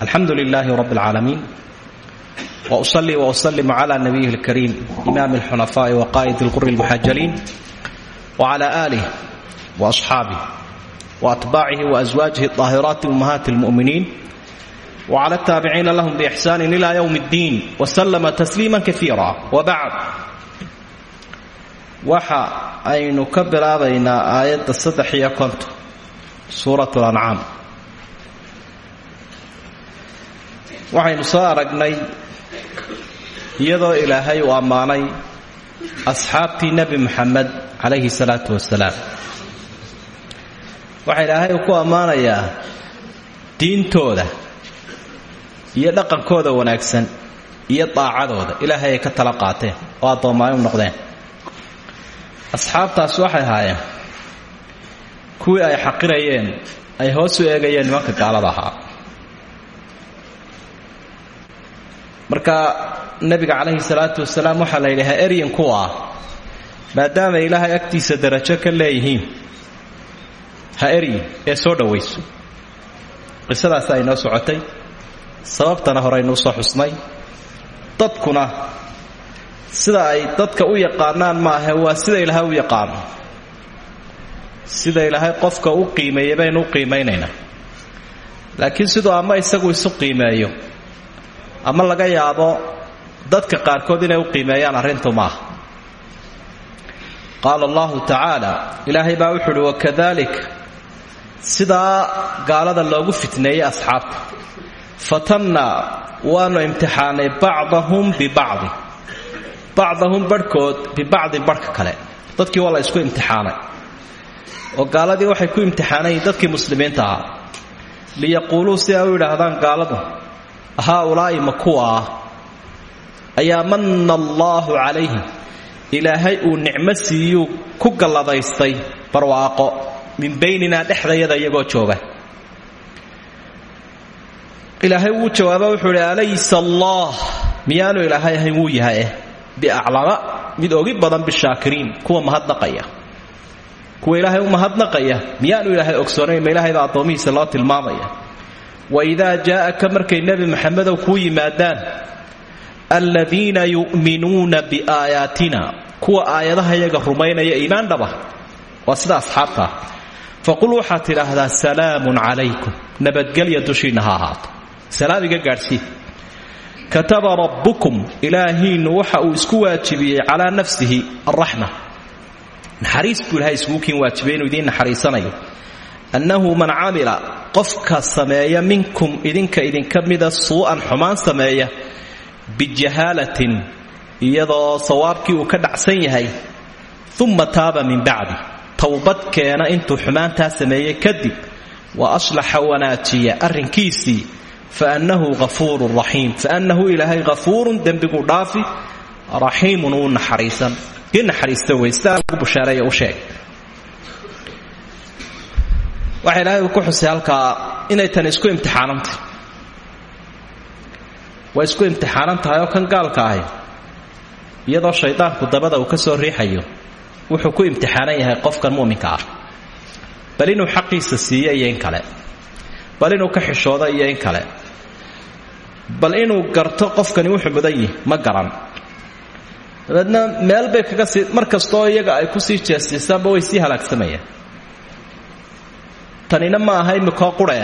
alxamdu lilaahi rab اlcaalamiin wأصlي وأsلم عlى نبيه الكريم إmام الxنفاء وqائد الqر المxajلين وعlى آله وأصxاaبه وأتباعه وأزواجه الطاهرات أمهات المؤمنين وعlى التابعين لهم بإحسان إلى يوم الدين وسلم تسليما كثيرا وبعد waxa aynu ka bilaabaynaa aayadda saddex iyo konton suuraة الأنcaam waxaynu soo aragnay iyadoo ilaahay uu ammaanay asxaabtii nebi moxamed calayhi salaatu wasalaam waxaa ilaahay ku ammaanayaa diintooda iyo dhaqankooda wanaagsan iyo daacadooda. Ilaahay ay ka tala qaateen oo addoommaay u noqdeen. Asxaabtaas waxay ahaayeen kuwii ay xaqirayeen ay hoos u eegayeen nimanka gaalada ahaa marka nebiga calayhi salaatu wasalaam waxaa la yidhahaa eryan kuwa ah. Maadaama ilaahay agtiisa darajo ka leeyihiin ha eryin ee soo dhowayso qisadaas ay noo socotay sababtana horeynuu soo xusnay. Dadkuna sida ay dadka u yaqaanaan maahe waa sida ilaahay u yaqaano. Sida ilaahay qofka u qiimeeyey baynu u qiimaynaynaa laakiin siduu ama isagu isu qiimeeyo ama laga yaabo dadka qaarkood inay u qiimeeyaan arrintu maaha qaala allahu tacaala ilaahay baa wuxu uhi wakadalik sidaa gaalada loogu fitneeyey asxaabta. Fatannaa waanu imtixaanay bacdahum bibacdi bacdahum barhkood bibacdi barhka kale. Dadkii waa la isku imtixaanay. Oo gaaladii waxay ku imtixaanayiin dadkii muslimiinta ahaa. Liyaquuluu si ay u yidhaahdaan gaaladu haaulaa'i ma kuwa ah ayaa manna allaahu calayhim ilaahay uu nicmo siiyuu ku galladaystay barwaaqo. Min bayninaa dhexdayada iyagoo jooga. Ilaahay wuu jawaaba wuxuu idhi alaysa allah. Miyaanu ilaahay ahayn wuu yahay. Eh biaclama mid ogi badan bishaakiriin kuwa mahadnaqaya. Kuwa ilaahay u mahadnaqaya miyaanu ilaahay ogsoonayn ma ilaahay baa addoomihiisa loo tilmaamaya waidaa jaa'aka markay nebi maxamedow kuu yimaadaan aladiina yu'minuuna biaayaatina kuwa aayadaha yaga rumaynaya iimaan dhaba. Waa sida asxaabtaa faqul waxaad tidhaahdaa salaamun calaykum. Nabadgelya dushiinna ha ahaato. Salaam iga gaadhsii kataba rabbukum ilaahiinnu waxa uu isku waajibiyey calaa nafsihi alraxma naxariis buu ilahay iskugukiin waajibiyey inuu idiin naxariisanayo. Annahu man camila qofka sameeya minkum idinka idinka mida suu'an xumaan sameeya bijahaalatin iyadoo sawaabkii uu ka dhacsan yahay. Uma taaba min bacdi. Towbad keena intuu xumaantaa sameeyey kadib. Wa aslaxa wanaajiya arrinkiisii faannahu hafuurun raxiim. Faannahu ilaahay hafuurun dembiguu dhaafi raxiimun uu naxariisan. Kii naxariista wey sidaa bushaareeya u sheeg waxa ilaahay ku xusay halkaa inay tani isku imtixaanantahy way isku imtixaanan tahay oo kan gaalka ahi iyadoo shaydaanku dabada uu ka soo riixayo wuxuu ku imtixaanan yahay qofkan mu'minka ah. Bal inuu xaqiisa siiyo iyo in kale. Bal inuu ka xishoodo iyo in kale. Bal inuu garto qofkani wuxuu mudan yihi ma garan. Dabeedna meel bay kaga sii mar iyaga ay ku sii jeestiisaanba way sii halaagsamayaan tanina ma aha imikoo qurhe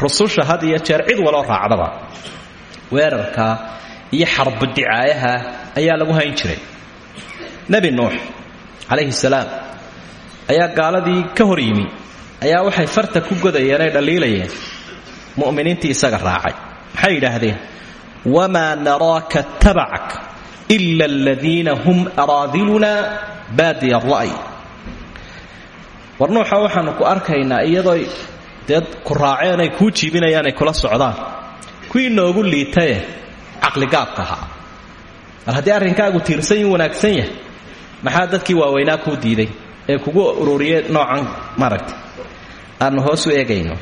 rususha had iyo jeer cid waloo raacdaba. Weerarka iyo xarbudicaayaha ayaa lagu hayn jiray. Nebi nuux calayhi salaam ayaa gaaladii ka hor yimi. Ayaa waxay farta ku godayeen ay dhaliilayeen. Mu'miniintii isaga raacay. Maxay yidhaahdeen? Wamaa naraaka tabacak ila aladiina hum araadiluna baadiya ra'y war nuuxa waxaanu ku arkaynaa iyadoo dee ku raaceen ay kuu jiibinayaan ay kula socdaan. Kuwii noogu liitaye caqligaabka ahaa. Mar arrinkaagu tiirsan yu wanaagsan yahay maxaa dadkii waaweynaa kuu diiday ee kugu ururiye noocan maaragta aanu hoos u eegayno.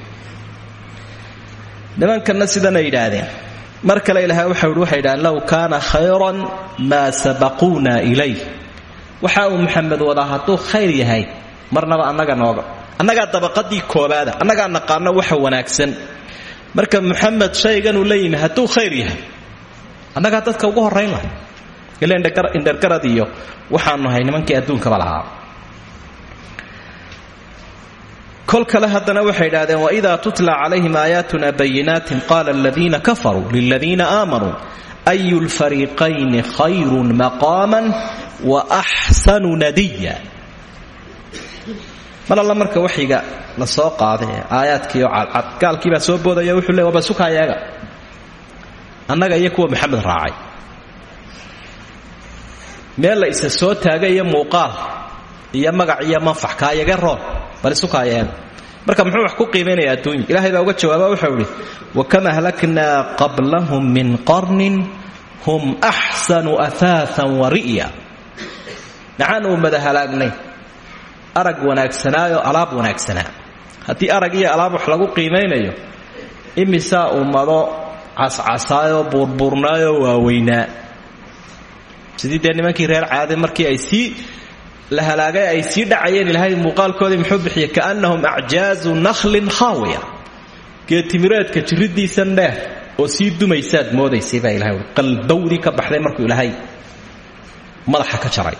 Nimankanna sidanay yidhaahdeen mar kale ilaahay waxa uhi waxay yidhahdeen low kaana khayran maa sabaquuna ilayh waxa uu maxamed wadaa hadduu khayr yahay marnaba annaga nooga. Annagaa dabaqadii koobaada annagaa naqaano waxa wanaagsan. Marka muxamed shayganuu la yimi hadduu khayr yahay annagaa dadka ugu horrayn laha ila indhergarad iyo waxaanu nahay nimankii adduunkaba lahaa. Kol kale haddana waxay idhahdeen waidaa tutla calayhim aayaatuna bayinaatin qaala aladiina kafaruu liladiina aamanuu ayu lfariiqayni khayrun maqaaman wa axsanu nadiya mar alla marka waxyiga la soo qaaday aayaadkiioo cadcad gaalkiibaa soo boodaya wuxuu le waba sukaayaga. Annaga iyo kuwa maxamed raacay. Meel la soo taagay iyo muuqaal iyo magac iyo manfax kaayaga roon bal isukaayaga marka muxuu wax ku qiimaynaya adduunya ilahay baa uga jawaaba wuxuu idhi wakam ahlaknaa qablahum min qarnin hum axsanu ahaaan wa ri'ya. Maxaan ummada halaagnay arag wanaagsanaayoo alaab wanaagsanaa haddii arag iyo alaab wax lagu qiimaynayo imisaa ummado cascasaayoo buurbuurnaayoo waaweynaa? Sidii dee nimankii reer caade markii ay sii la halaagay ay sii dhacayeen ilaahay muuqaalkoodii muxuu bixiyey kaannahum acjaazu nakhlin khaawiya. Geetimireedka jirridiisan dheer oo sii dumaysaad moodaysay baa ilahay qaldawdii ka baxday markuu ilaahay madaxa ka jaray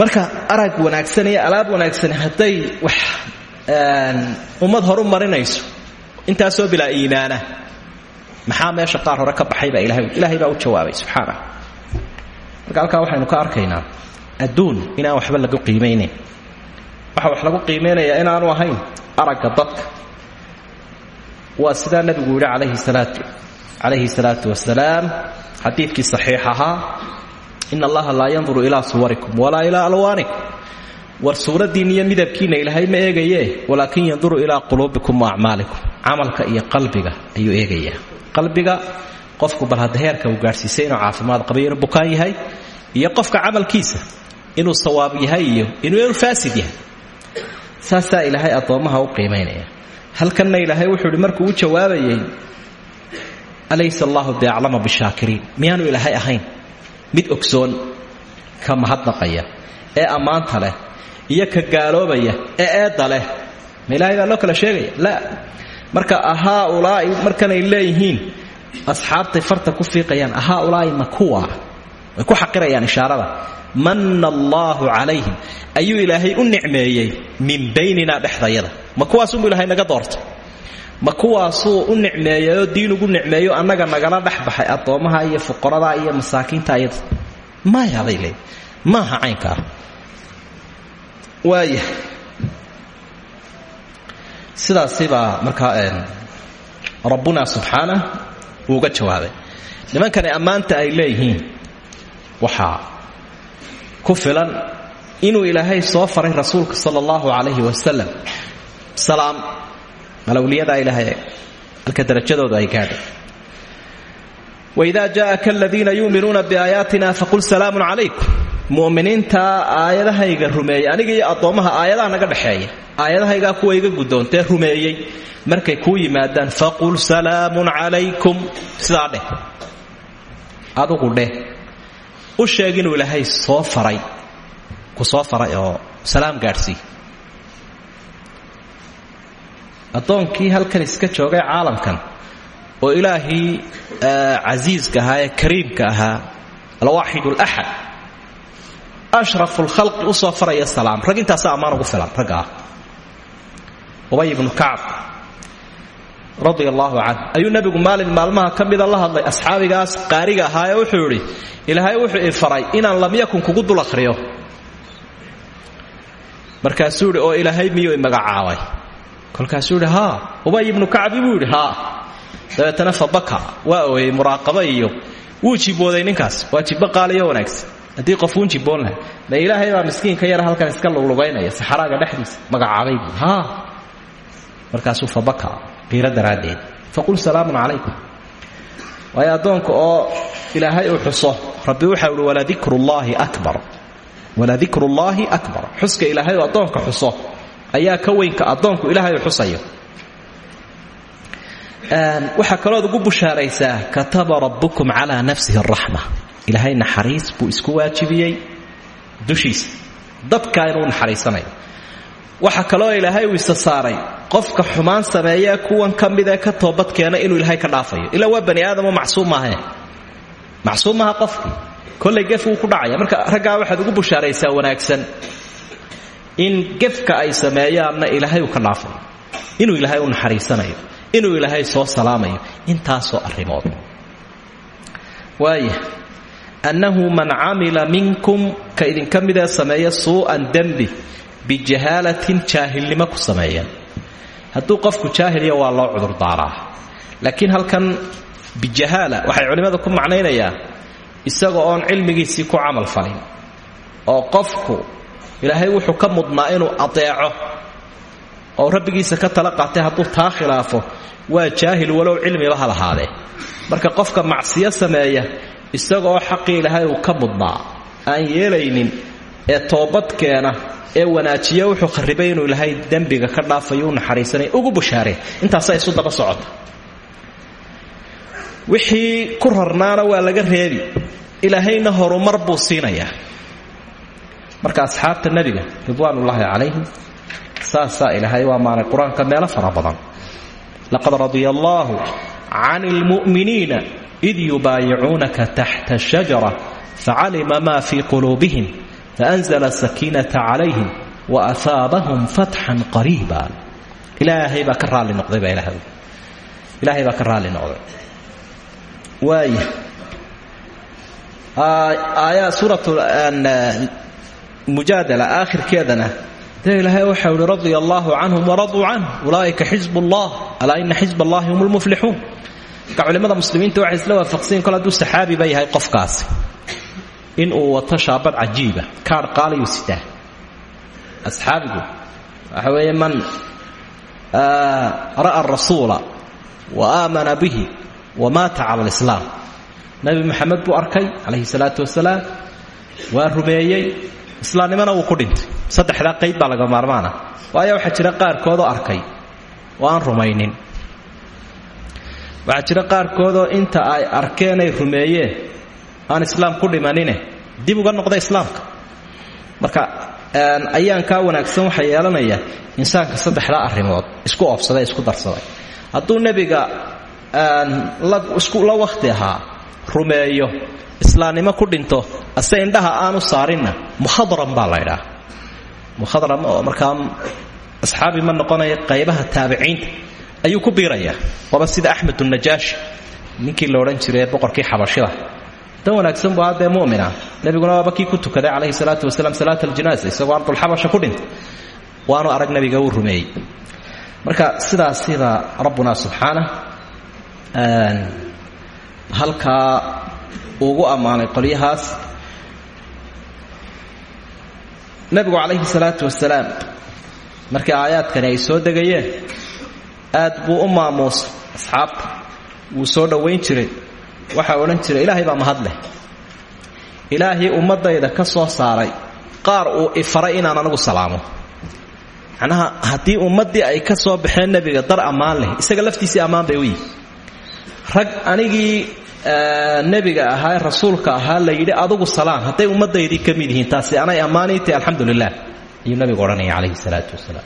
marka arag wanaagsan iyo alaab wanaagsan hadday wax ummad horu marinayso intaasoo bilaa iimaana maxaa meesha qaar hore ka ilahay baa u jawaabay subxaanah marka halkaa waxaynu ka arkaynaa adduun inaan waxba lagu qiimaynayn waxa wax lagu qiimaynayaa inaanu ahayn aragga dadka. Waa sidaa nabigu yidhi calayhi salaatu calayhi salaatu wasalaam xadiidkii saxiix in allaha laa yanduru ilaa suwarikum walaa ilaa alwaanikum war suuraddiinna iyo midabkiinna ilaahay ma eegaye walaakin yanduru ilaa quluubikum wa acmaalikum. Camalka iyo qalbiga ayuu eegayaa. Qalbiga qofku bal hadda heerka uu gaadhsiisay inuu caafimaad qabayo inuu bukaan yahay iyo qofka camalkiisa inuu sawaab yahay iyo inuu faasid yahay. Saasaa ilaahay addoommaha u qiimaynaya halkanna ilaahay wuxuu markuu u jawaabayay alaysa allahu biaclama bishaakiriin miyaanu ilaahay ahayn mid ogsoon ka mahadnaqaya ee ammaanta leh iyo ka gaaloobaya ee eedda leh. Ma ilahay baa loo kala sheegaya? La. Marka ahaaulaai markanay leeyihiin asxaabtay farta ku fiiqayaan ahaaulaai ma kuwa way ku xaqirayaan ishaarada. Manna allaahu calayhim. Ayuu ilaahay u nicmeeyey min baynina dhexdayada. Ma kuwaasumu ilahay naga doortay ma kuwaasuu u nicmeeyayoo diin ugu nicmeeyo annaga nagala dhex baxay iyo fuqarada iyo masaakiinta iyada maya bay leeyiin maaha caynkaa waaya sidaasibaa markaa rabbuna subxaanah uuga jawaabay. Nimankani ammaanta ay leeyihiin waxaa ku filan inuu ilaahay soo faray rasuulka sala allahu calayhi wasalam salaam malawliyadaa ilaahay halka darajadoodu ay gaadhay waidaa jaa'aka aladiina yuuminuuna biaayaatina faqul salaamun calaykum mu'miniintaa aayadahayga rumeeyey aniga iyo addoommaha aayadaha naga dhexeeya aayadahaygaa kuwa iga guddoontee rumeeyey markay kuu yimaadaan faqul salaamun calaykum sidaa dheh adugu dheh u sheeg inuu ilaahay soo faray ku soo faray oo salaam gaadhsii addoonkii halkan iska joogay caalamkan oo ilaahii casiiska ahaa ee kariimka ahaa alwaaxid alaxad ashrafu lkhalqi u soo faraya salaam. Rag intaasa ammaan ugu filan ragga ah. Ubay ibnu kacab radia allaahu canh ayuu nebigu maalin maalmaha ka mida la hadlay. Asxaabigaas qaariga ahaa ee wuxuu idhi ilaahay wuxuu i faray inaan lam yakun kugu dul akhriyo. Markaasuu idhi oo ilaahay miyuu imagacaabay kolkaasuu idhi haa. Ubay ibnu kacbi buu yidhi haa. Dabeetana fabaka waa ooyey muraaqaba iyo wuu jibooday ninkaas waa jibbo qaaliyo wanaagsan. Haddii qofuun jiboon lahay ma ilaahay baa miskiinka yara halkan iska luglugaynaya saxaraaga dhexdiisa magacaabay buu haa. Markaasuu fabaka qiiro daraaddeed. Faqul salaamun calaykum. Waayo addoonka oo ilaahay uu xuso rabbi waxau ihi waladikrullaahi akbar. Waladikrullaahi akbar. Xuska ilaahay oo addoonka xuso ayaa ka weynka addoonku ilaahay uu xusayo. Waxaa kalooad ugu bushaaraysaa kataba rabbukum calaa nafsihi araxma ilaahay naxariis buu isku waajibiyey dushiisa. Dadkaa inuu naxariisanayo. Waxa kaloo ilaahay uu isa saaray qofka xumaan sameeya kuwan ka mid ee ka toobadkeena inuu ilaahay ka dhaafayo. Ilaa waa bani aadamo macsuum maahe. Macsuum maaha qofkii. Kollay gef ku dhacaya. Marka raggaa waxaad ugu bushaaraysaa wanaagsan in gefka ay sameeyaanna ilaahay ka dhaafayo inuu ilaahay u naxariisanayo. Inuu ilaahay soo salaamayo. Intaasoo arrimood. Waaya annahu man camila minkum ka idinka midee sameeya suu'an dembi bijahaalatin jaahilnimo ku sameeya. Hadduu qofku jaahiliya waa loo cudurdaaraa laakiin halkan bijahaala waxay culimmadu ku macnaynayaan isaga oon cilmigiisii ku camal falin. Oo qofku ilaahay wuxuu ka mudnaa inuu adeeco oo rabbigiisa ka tala qaatay hadduu taa khilaafo. Waa jaahil walow cilmiba ha lahaadee marka qofka macsiyo sameeya isagaoo xaqii ilaahay uu ka mudnaa aan yeelaynin ee toobadkeena ee wanaajiya wuxuu kharibay inuu ilaahay dembiga ka dhaafayo u naxariisanay. Ugu bushaareen intaasaa isu daba socota. Wixii ku rarnaana waa laga reebi. Ilaahayna horumar buu siinayaa marka asxaabta nebiga ridwaanullaahi calayhim saasaa ilaahay waa maanay qur'aanka meelo fara badan. Laqad radia allaahu can ilmu'miniina id yubaayicuunaka taxta shajara facalima maa fii quluubihim faanzla sakiinata calayhim waahaabahum fatxan qariiba. Ilaahay baa ka raalli noqday baa ilahay ilaahay baa ka raalli noqday. Waaya mujaadala aakhirkeedana. Dee ilaahay waxau ihi radia allaahu canhum waraduu canh ulaa'ika xisb ullah alaa ina xisb allahi hum lmuflixuun muslimiinta waxay isla waafaqsanyiin kol hadduu saxaabiba yahay qofkaasi. In uu wato shaabad cajiiba kaadh qaalayuu sitaa asxaabigu waxa man ra'a rasuula wa aamana bihi wa maata cala alislaam nebi maxamed buu arkay calayhi salaatu wasalaam waa rumeeyey islaamnimana wuu ku dhintay. Saddexdaa qayd baa laga maarmaana. Waayo waxaa jira qaarkoodoo arkay. Oo rumaynin. Waxaa jira qaarkoodoo inta ay arkeenay rumeeyeen aan islaam ku dhimanine dib uga noqda islaamka. Marka ayaankaa wanaagsan waxaa yeelanaya insaanka saddexdaa arrimood isku oobsaday isku darsaday. Hadduu nebiga la wakhti ahaa rumeeyo. Islaamnimo ku dhinto ase indhaha aanu saarinna. Mukhadram baa laydhaa mukhadram oo markaa asxaabi ma noqonaya qaybaha taabiciinta ayuu ku biirayaa. Waaba sida axmed unajaashi ninkii la odhan jiray boqorkii xabashida. Dan wanaagsan buu haddee mumina. Nebiguna waaba kii ku tukaday calayhi salaatu wasalaam salaat aljanaasa isagoo ardulxabasha ku dhintay. Waanu arag nebiga uu rumeeyey. Marka sidaas sida rabbuna subxaana halkaa ugu ammaanay qolyahaas. Nebigu calayhi salaatu wasalaam markii aayaadkani ay soo degayeen aad buu u maamuusay asxaabta wuu soo dhowayn jiray. Waxaa odhan jiray ilaahay baa mahadleh ilaahii ummaddayda ka soo saaray qaar uu ifaray inaan anigu salaamo. Macnaha haddii ummaddii ay ka soo baxeen nebiga dar ammaan leh. Isaga laftiisii ammaan bay u rag anigii nebiga ahaa rasuulka ahaa la yidhi adugu salaan hadday ummaddaydii ka mid yihiin taasi anay ammaaniitay alxamdu lilah ayuu nabigu odhanaya salaatu wasalaam.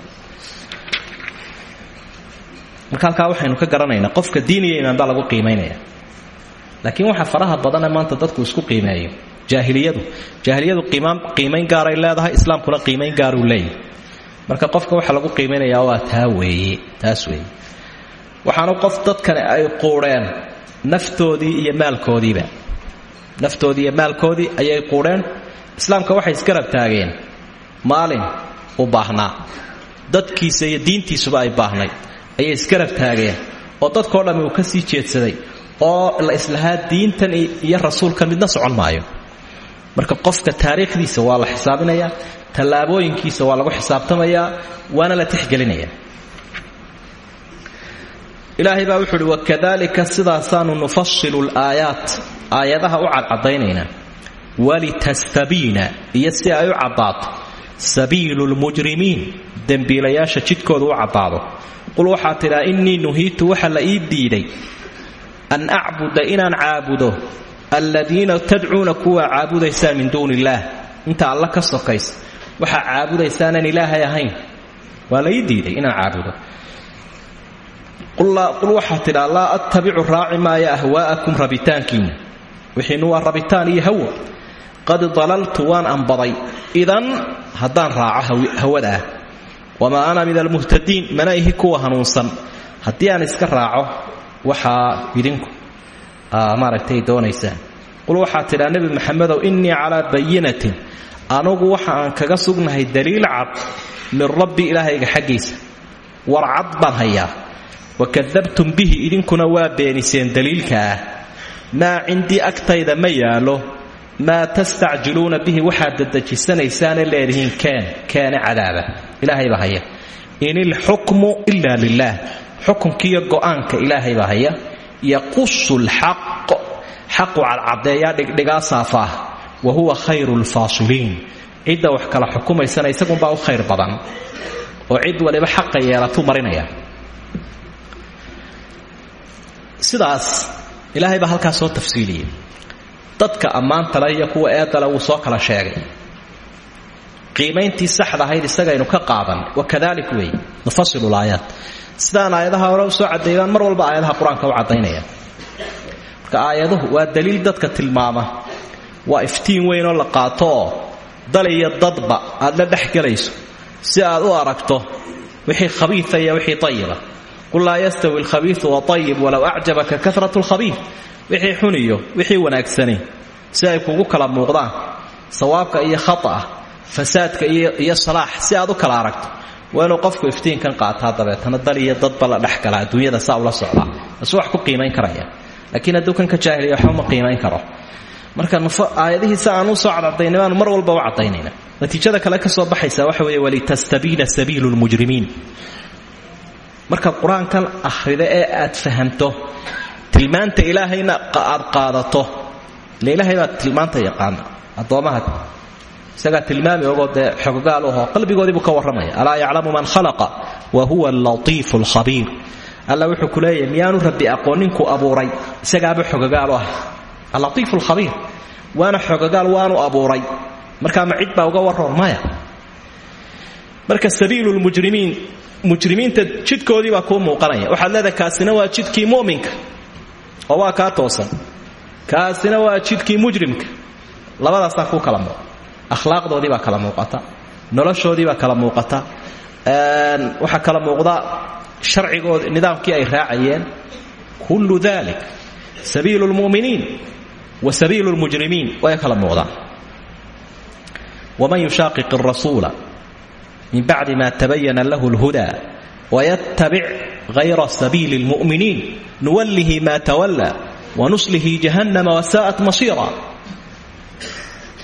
Marka waxaynu ka garanaynaa qofka diiniya imaan baa lagu qiimaynaya laakiin waxa faraha badanee maanta dadku isku qiimeeyo jaahiliyadu. Jaahiliyadu qiimayn gaaray leedahay islaamkuna qiimayn gaaruu leeyahy marka qofka waxa lagu qiimaynayaa waa taa weeye taas weeye. Waxaanu qof dadkani ay quudheen naftoodii iyo maalkoodiiba. Naftoodii iyo maalkoodii ayay quudheen. Islaamka waxay isgarab taageen. Maalin u baahnaa. Dadkiisa iyo diintiisuba ay baahnayd ayay isgarab taageen. Oo dadkao dhammi uu ka sii jeedsaday. Oo la islahaa diintan iyo rasuulkan midna socon maayo. Marka qofka taariikhdiisa waa la xisaabinayaa. Tallaabooyinkiisa waa lagu xisaabtamayaa. Waana la tixgelinayaa ilaahay baa wuxu uhi wakadalika sidaasaanu nufasilu laayaat aayadaha u cadcadaynaynaa walitastabiina iyo si ay u caddaato sabiilu lmujrimiin dembiilayaasha jidkooda u caddaado. Qul waxaa tidhaa innii nuhiitu waxa la ii diiday an acbuda inaan caabudo alladiina tadcuuna kuwa caabudaysaan min duuni illaah inta alla ka sokays waxaa caabudaysaanan ilaahay ahayn. Waa la ii diiday inaan caabudo qul waxaa tidhaa laa attabicu raaci maayo ahwaa'akum rabitaankiinna wixiinu waa rabitaan iyo hawo qad dalaltu waan ambaday idan haddaan raaco hawadaah wamaa ana min almuhtadiin mana ihi kuwa hanuunsan haddii aan iska raaco waxaa idinku maaragtay doonaysaan qul waxaa tidhaa nebi maxamedow innii calaa bayinatin anugu waxa aan kaga sugnahay daliil cad min rabbi ilaahayga xaggiisa war cad wakadabtum bihi idinkuna waa beeniseen daliilkaah maa cindii agtayda ma yaalo maa tastacjiluuna bihi waxaad dadejisanaysaane leedihiin keen keene cadaaba. Ilaahaybaa haya. In ilxukmu ila lilaah xukunkiiyo go'aanka ilaahaybaa haya. Yaqusu lxaq. Xaqu cadcadeeyaa dhigdhigaa saafaah wa huwa khayru lfaasiliin cidda wax kala xukumaysana isagunbaa u khayr badan. Oo cid waliba xaqa sidaas ilaahay baa halkaas soo tafsiiliyey. Dadka ammaantale iyo kuwa eedale wuu soo kala sheegay. Qiimayntii saxda ahayd isagaynu ka qaadan. Wakadalik wey. Nufasilu laayaat sidaan aayadaha hore u soo cadeeyaan mar walba aayadaha qur'aanka u cadaynaya marka aayaduhu waa daliil dadka tilmaama. Waa iftiin weyn oo la qaato oo dal iyo dadba aad la dhex gelayso si aad u aragto wixii khabiia iyo wixii ayiba qul laa yastawi alkhabiiu waayib walow acjabaka karat lkhabiid wixii xun iyo wixii wanaagsani si ay kugu kala muuqdaan sawaabka iyo kha'a fasaadka iyo salaax si aad u kala aragto. Waa inuu qofku iftiinkan qaataa dabeetana dal iyo dadba la dhexgalaa adduunyada saa ula socdaa asu wax ku qiimayn karaya. Laakiin hadduu kan ka jaahiliya waxba ma qiimayn karo. Marka aayadihiisa aan u soo cadcadaynay baanu mar walba u cadaynayna natiijada kale ka soo baxaysa waxa weeye walitastabiina sabiilu lmujrimiin markaad qur'aankan akhrido ee aad fahamto tilmaanta ilaahayna aad qaadato. Ile ilaahay baad tilmaanta yaqaana addoomaha. Isagaa tilmaami ogoo dee xogogaal ahoo qalbigoodiibuu ka warramaya. Alaa yaclamu man khalaqa wa huwa allatiifu alkhabiir alla wuxuu ku leeyahay miyaanu rabbi aqoonninku abuuray isagaaba xogogaal u ah. Allatiifu alkhabiir waana xogogaal waanu abuuray. Markaa ma cid baa uga waroon maya marka sabiilu lmujrimiin mujrimiinta jidkoodii baa kuu muuqanaya. Waxaad leedahay kaasina waa jidkii mu'minka oo waa kaa toosan. Kaasina waa jidkii mujrimka. Labadaasaa kuu kala muuqa akhlaaqdoodii baa kala muuqata. Noloshoodii baa kala muuqata. Waxaa kala muuqda sharcigoodi nidaamkii ay raacayeen. Kullu dalik sabiilu lmu'miniin wa sabiilu lmujrimiin way kala muuqdaan. Waman yushaqiq arasuula min bacdi ma tabayana lahu lhuda wayatabic hayra sabiili lmu'miniin nuwallihi ma tawalla wanuslihi jahannama wasaa'at masiira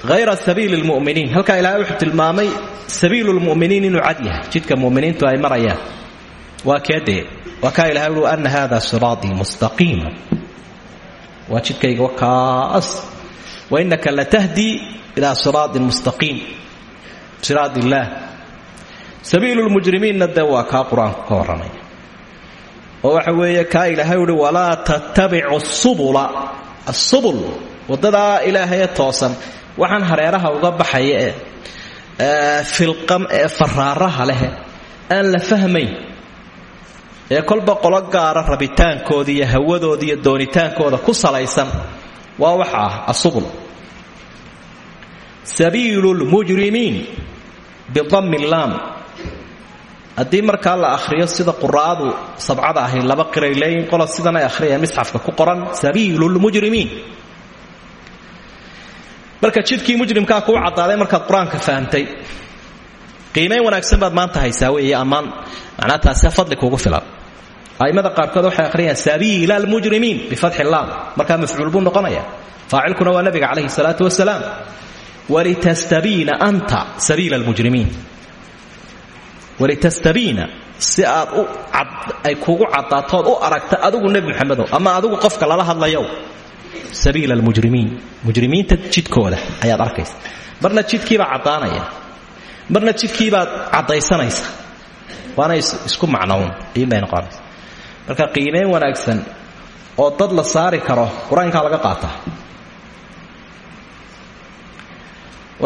hayra sabiili lmuminiin halkaa ilaahay wuxuu tilmaamay sabiilu lmuminiin inuu cad yahay jidka muminiintu ay marayaan waa keedee waa kaa ilahay ui ana hada siraatii mustaqiima waa jidkayga kaas wainaka latahdii ilaa siraatin mustaqiim siraat illaah sabiilu lmujrimiinna dee waa kaa qur'aanku oo waxa weeye kaa ilaahay uhi walaa tattabicu subula. Asubul waddadaa ilaahayee toosan waxaan hareeraha uga baxaya ee filqam ee faraaraha leh aan la fahmayn ee kolba qolo gaara rabitaankooda iyo hawadooda doonitaankooda ku salaysan waa waxa ah asubul sabiilu lmujrimiin bidammi laam haddii markaa la akhriyo sida quraadu sabcada ahi laba qiray leeyihiin qola sidan ay akhriyeen misxafka ku qoran sabiilu lmujrimiin marka jidkii mujrimkaa kuu caddaaday markaad qur'aanka fahamtay wanaagsan baad maanta haysaa weeye ammaan. Macnaa taasea fadli kuugu filan. A'immada qaarkood waxay akhriyaan sabiila almujrimiin bifatxi laam markaa mafcuul buu noqonaya faacilkuna waa nabiga calayhi salaatu wasalaam. Walitastabiina anta sabiila almujrimiin walitastabiina si aad ay kuugu caddaatood u aragta adigu nebi maxamedow ama adigu qofka lala hadlayow sabiila almujrimiin. Mujrimiinta jidkooda ayaad arkaysa. Marna jidkiibaa caddaanaya. Marna jidkiibaad caddaysanaysa. Waana isku macnown qiimbay noqonaysa. Marka qiimeyn wanaagsan oo dad la saari karo qur'aankaa laga qaataa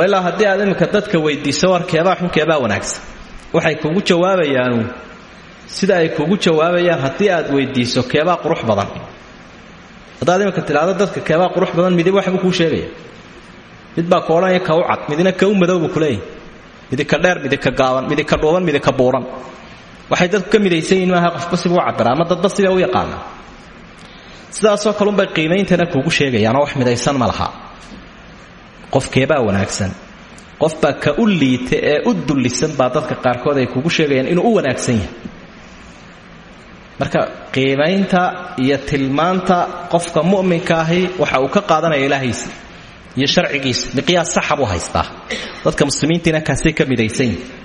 ilaa haddii aad imminka dadka weydiiso warkeebaa xunkeebaa wanaagsan waxay kugu jawaabayaanu sida ay kugu jawaabayaan haddii aad weydiiso keebaa qurux badan. Haddaad imanka tidhaahdo dadka keebaa qurux badan midib waxbuu kuu sheegaya. Mid baa ka u cad midina ka u madowbu kuleeyahy midi ka dheer midi ka gaaban midi ka dhuuban midi ka buuran. Waxay dadku ka midaysan yihiin maaha qofba sibuu cabira ama dadba sibay u yaqaanaa sidaasoo kalunbay qiimeyntana kuugu sheegayaanoo wax midaysan ma laha. Qofkeebaa wanaagsan qofbaa ka u liita ee u dullisan baa dadka qaarkood ay kugu sheegayaan inuu wanaagsan yahay. Marka qiimaynta iyo tilmaanta qofka mu'minka ahi waxa uu ka qaadanaya ilaahiisa iyo sharcigiisa miqyaas saxa buu dadka muslimiintiina kaasay ka midaysan yihiin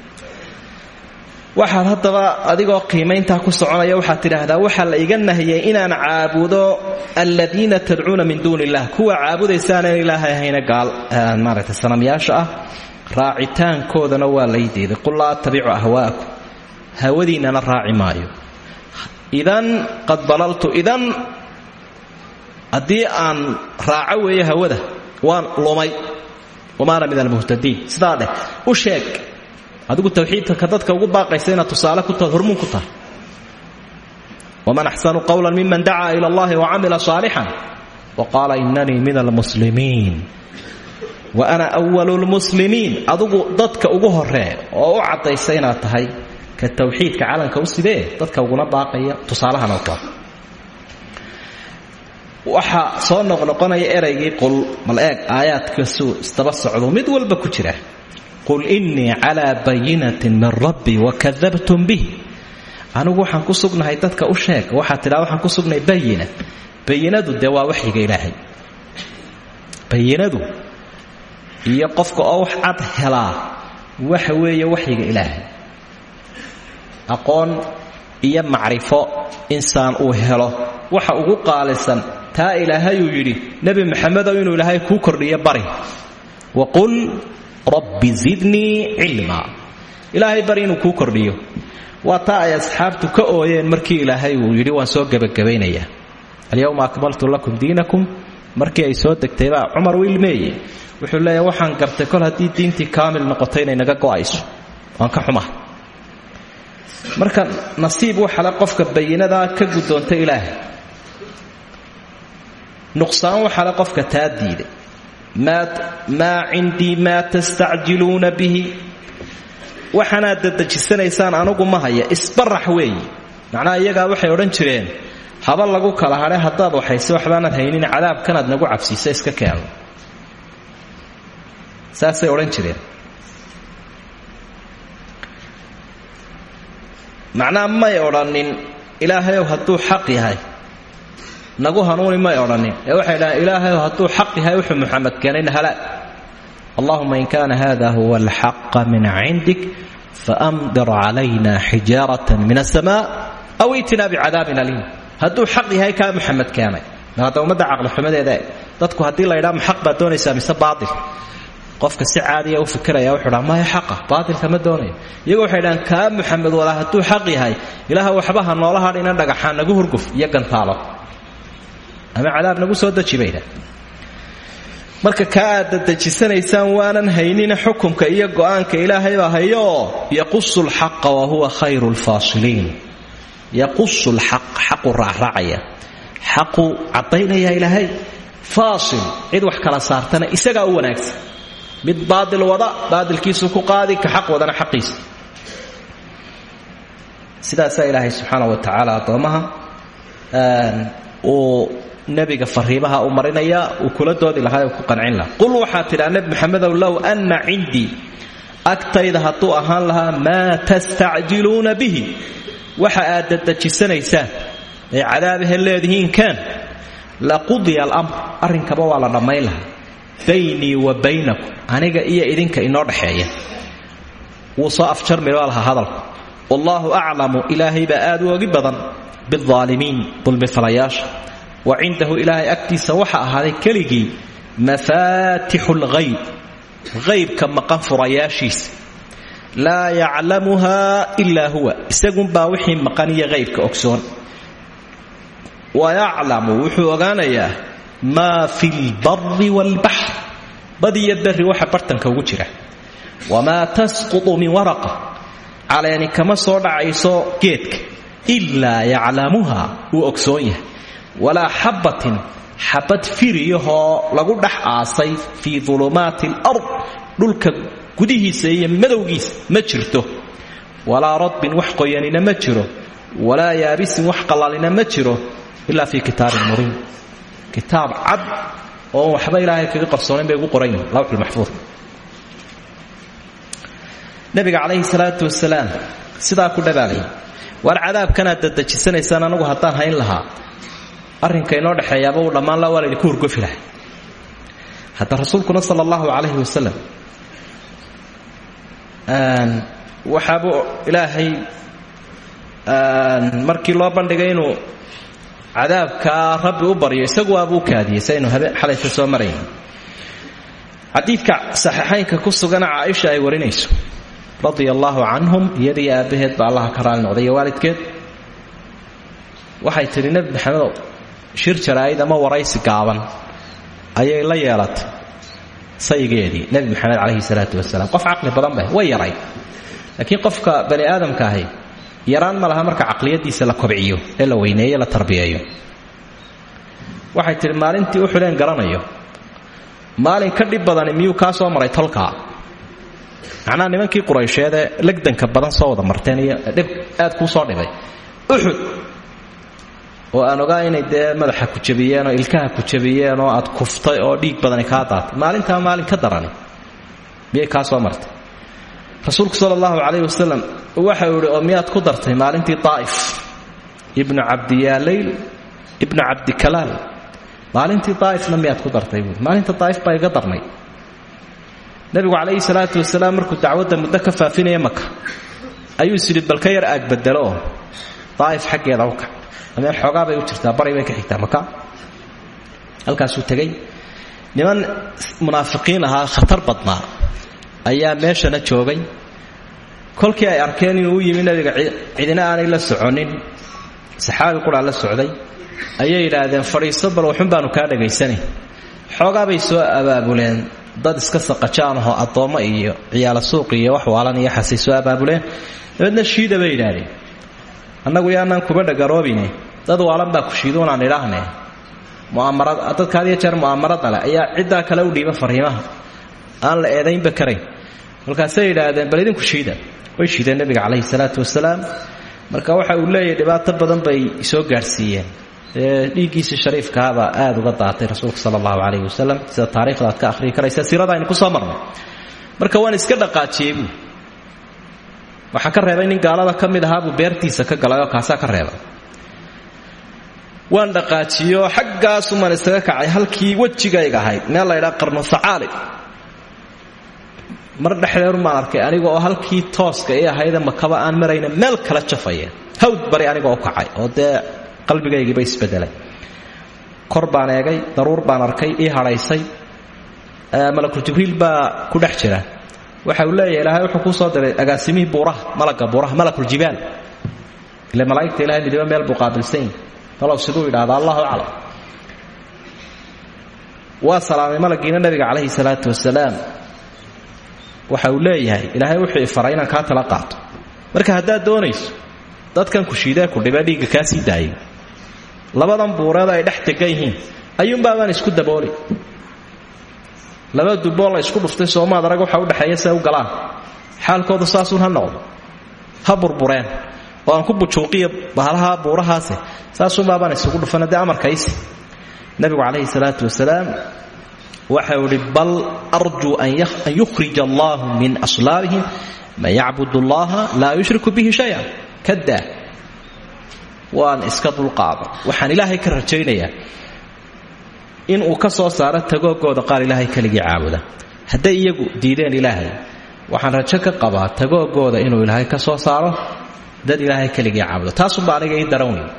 waxaad adigoo qiimayntaa ku soconaya waxaad tidhaahdaa waxaa la iga nahiyay inaan caabudo aladiina tadcuuna min duuni illah kuwa caabudaysaanaan ilaahay ahayna gaal maaragtay sanamyaasha ah raacitaankoodana waa lay diiday. Qul laa attabicu ahwaa'akum hawadiinnana raaci maayo. Idan qad dalaltu idan haddii aan raaco weeye hawada waan lumay. Wamaana min almuhtadiin. Sidaa u sheeg. Adigu tawxiidka ka dadka ugu baaqaysa inaad tusaale ku tahay hormuun ku tahay. Waman axsanu qawlan miman dacaa ila allahi wacamila saalixan wa qaala inanii min almuslimiin wa ana walu lmuslimiin adigu dadka ugu horee oo u caddaysa inaad tahay ka tawxiidka calanka u sidee dadka uguna baaqaya tusaalahana ku ah waxaa soo noqnoqonaya eraygii qul mal eeg aayaadkasuu isdaba socdo mid walba ku jira. Qul innii calaa bayinatin min rabbii wakadabtum bih. Anigu waxaan ku sugnahay dadka u sheeg waxaad tidhaa waxaan ku sugnahay bayina. Bayinadu dee waa ilaahay. Bayinadu iyo qofka oo wax cad helaa waxa weeye waxyiga ilaahay. Aqoon iyo macrifo insaan uu helo. Waxa ugu qaalisan taa ilaahayuu yidhi nebi maxamedow inuu ilaahay kuu kordhiyo bari. Waqul rabbi zidnii cilmaa ilaahay bari inuu kuu kordhiyo. Waa taa ay asxaabtu ka ooyeen markii ilaahay uu yidhi waan soo gebagabaynayaa alyowma akmaltu lakum diinakum markii ay soo degtaybaa cumar wiilmeeye wuxuu leeyahay waxaan gartay kol haddii diintii kaamil noqotay inay naga go'ayso. Waan ka xumaha marka nasiib waxale qofka bayinadaa ka guddoonta ilaahay. Nuqsaan waxale qofka taa diiday maa cindii maa tastacjiluuna bihi. Waxaanaad dadejisanaysaan anugu ma haya isbarax weeyi. Macnaha iyagaa waxay odhan jireen haba lagu kala hadhe haddaad waxayse waxbaanad haynin cadaabkanaad nagu cabsiisa iska keeno saasay odhan jireen. Macnaha may odhanin ilaahayow hadduu xaq yahay. Nagu hanuuni may odhanin ee waxay dhahaan ilaahayow xaq yahay wuxuu muxamed keenayna halaag allahuma in kana hada huwa alxaqa min cindik faamdir calayna xijaarata min asamaa aw itinaa bicadaabin aliim hadduu xaq yahay kaa muxamed keenay. Hadda ummadda caqlixumadeeda dadku haddii la ydhaa xaq baad doonaysaa mise baail qofka si caadiya u fikiraya wuxuu dhaa maya xaqa baatilka ma doonayo. Iyagoo waxay dhahaan kaa muxamed walaa hadduu xaq yahay ilaaha waxba ha noola hadhina dhagaxaan nagu hurguf iyo gantaalo. Ama cadaab nagu soo deji marka kaa aad waanan haynina xukumka iyo go'aanka ilaahay baa hayooo yaqusu lxaqa wa huwa khayru lfaasiliin yaqusu lxaq xaqu raacraacaya. Xaqu caddaynaya ilaahay. Faasil cid wax kala saartana isagaa u wanaagsan. Mid baail wada baailkiisu ku qaadi ka xaq wadana xaqiisa sidaasaa ilaahay subxaana wa tacaala addoommaha uu nebiga fariimaha u marinaya uu kula doodi lahaa u ku qancin lahaa. Qul waxaa tidhaa nebi maxamedow low anna cindii agtayda hadduu ahaan lahaa maa tastacjiluuna bihi waxa aad dadejisanaysaan ay cadaabahe leedihiin kaan laqudiya alamr arrinkaba waa la dhammayn lahaa. Baynii wa baynakum. Aniga iyo idinka inoo dhaxeeya. Wuu soo afjarmibaa lahaa hadalku. Wallaahu aclamu ilaahay baa aad u ogi badan. Biaalimiin dulmifalayaasha wa cindahu ilaahay agtiisa waxa ahaaday keligii mafaatixu lghayb haybka maqan furayaashiisa laa yaclamuha ilaa huwa. Isagunbaa wixii maqan iyo haybka ogsoon. Wa yaclamu wuxuu ogaanayaa maa fi lbari waalbaxr bad iyo berri waxa bartanka ugu jira. Wamaa tasqutu min waraqa. Caleeni kama soo dhacayso geedka. Ilaa yaclamuha wuu ogsoon yahay. Walaa xabbatin xabad firiyahoo lagu dhex aasay fii dulumaati alard. Dhulka gudihiisa iyo madowgiisa ma jirto. Walaa radbin wax qoyanina ma jiro. Walaa yaabisin wax qallalina ma jiro ilaa fii kitaabin mubiin kitaab cad oon waxba ilaahay kaga qarsoonayn bay ugu qoran yihiin lawxulmaxfuud nabiga calayhi salaatu wasalaam sidaa ku dhabaalay waar cadaabkanaad dadejisanaysaan anagu haddaan hayn lahaa. Arrinka inoo dhexeeyaaba uu dhammaan la waa laydinku hurgofi lahay hadda rasuulkuna sala allahu calayhi waxaabuu ilaahay markii loo bandhigay inuu cadaabkaa rabbi u baryo isagu waabuu kaadiyey saynu xalayta soo marayn xadiidka saxiixaynka ku sugana caaisha ay warinayso. Radia allaahu canhum iyadii aabbaheed baa allaha ka noqday waalidkeed. Waxay tidhi nebi maxamedow shir jaraa'id ama waraysi gaaban ayay la yeelatay saygeedii nebi maxamed calayhi salaatu wasalaam qof caqli badan bay way yaray. Laakiin qofka bani aadamka ahi yaraan ma laha marka caqliyadiisa la kobciyo ee la weyneeyo la tarbiyeeyo. Waxay tidhi maalintii uxuleen garanayo maalin ka dhib badani miyuu kaa soo maray tolkaa macnaha nimankii quraysheedee legdanka badan soo wada marteen iyo dhib aad kuu soo dhibay. Uxud oo aan ogaa inay dee madaxa ku jabiyeen oo ilkaha ku jabiyeen oo aad kuftay oo dhiig badani kaa daatay. Maalintaa maalin ka darani. Miyay kaa soo martay? Rasuulku sala allahu calayh wasalam waxau idhi oo miyaad ku dartay maalintii daa'if ibnu cabdiyaalayl ibnu cabdikalaal maalintii daa'ifna miyaad ku dartay? Buui maalinta daa'if baa darnay. Nebigu calayhi salaatu wasalaam markuu dacwadda muddo ka faafinaya maka ayuu is balka yar aag bedelo oo daa'if xaggeeda u ameel xoogaa bay u jirtaa bari bay ka xigtaa maka? Halkaasuu tegey niman munaafiqiin ahaa khatar badnaa ayaa meeshana joogay. Kolkii ay arkeen inuu u yimi nabiga cidina aanay la soconin. Saxaabi quraa la socday. Ayay yidhaahdeen fadhiiso bal waxun baanu kaa dhagaysanay xoogaa bay soo abaabuleen. Dad iska saqajaanahoo addoommo iyo ciyaala suuq iyo wax waalan iyo xasay abaabuleen. Dabeedna shiida bay yidhaahdeen annagu yaanaan kuba dhagaroobine dad waalan baa ku shiiduunaan idhaahne dadka had iyo jeer mu'aamarada leh ayaa ciddaa kale u dhiiba fariimaha. Aan la eedaynba karayn. Markaasay yidhaahdeen bal idinku shiida. Way shiideen nebiga calayhi salaatu wasalaam. Marka waxa uu leeyahay dhibaato badan bay soo gaadhsiiyeen dhiiggiisii shariifkahabaa aad uga daatay rasuulka sala allahu calayhi sida taarikhda aad ka akhriyi karaysa siirada aynu ku soo marnay. Marka waan iska dhaqaajiyey buu. Ka reebay nin gaalada ka mid ahaabuu beertiisa ka galay oo kaasaa ka reebay waan dhaqaajiyo xaggaasumaan isaga kacay halkii wejigayga ahayd. Meel laydhaa qarnu hacaalib mar dhexdeerumaan arkay aniga oo halkii tooska i ahayde makaba aan marayna meel kala jafaya. Hawd bari aniga u kacay oo dee qalbigaygiiba isbedelay. Kor eegay daruur baan arkay ii hadhaysay. Malakul jibriil baa ku dhex jira. Waxa uu leeyahay ilaahay wuxuu kuu soo diray agaasimihii buuraha malaga buuraha malakuljibaal ile malaa'igta ilahay midiba meel buu talow siduu yidhaahda allahu aclam. Waa salaamay malagiina nabiga calayhi salaatu wasalaam waxa uu leeyahay ilaahay wuxuu ifaray inaan kaa tala qaato. Marka haddaad doonayso dadkan kushiidee ku dhibee dhiigga kaa sii daayay labadan buureed ay dhex degan yihiin ayuunbaabaan isku dabooli. Laba duboo la isku dhuftay soomaad arag waxa udhexeeya se u galaan. Xaalkoodu saasuun ha noqdo. Ha burbureen oo aan ku bujuuqiya bahalaha buurahaase saasuunbaabaan isugu dhufan dee amarkaysi. Nabigu salaatu wasalaam waxau idhi bal arjuu an yukhrija allahu min aslaabihim man yacbud allaha laa yushriku bihi shaya kadaa waan iska dulqaada waxaan ilaahay ka rajaynayaa inuu ka soo saaro tagoogooda qaar ilaahay keligii caabuda. Hadday iyagu diideen ilaahay waxaan rajo tagoogooda inuu ilaahay ka soo saaro dad ilaahay keligii caabuda taasunba aniga ii daran weyn.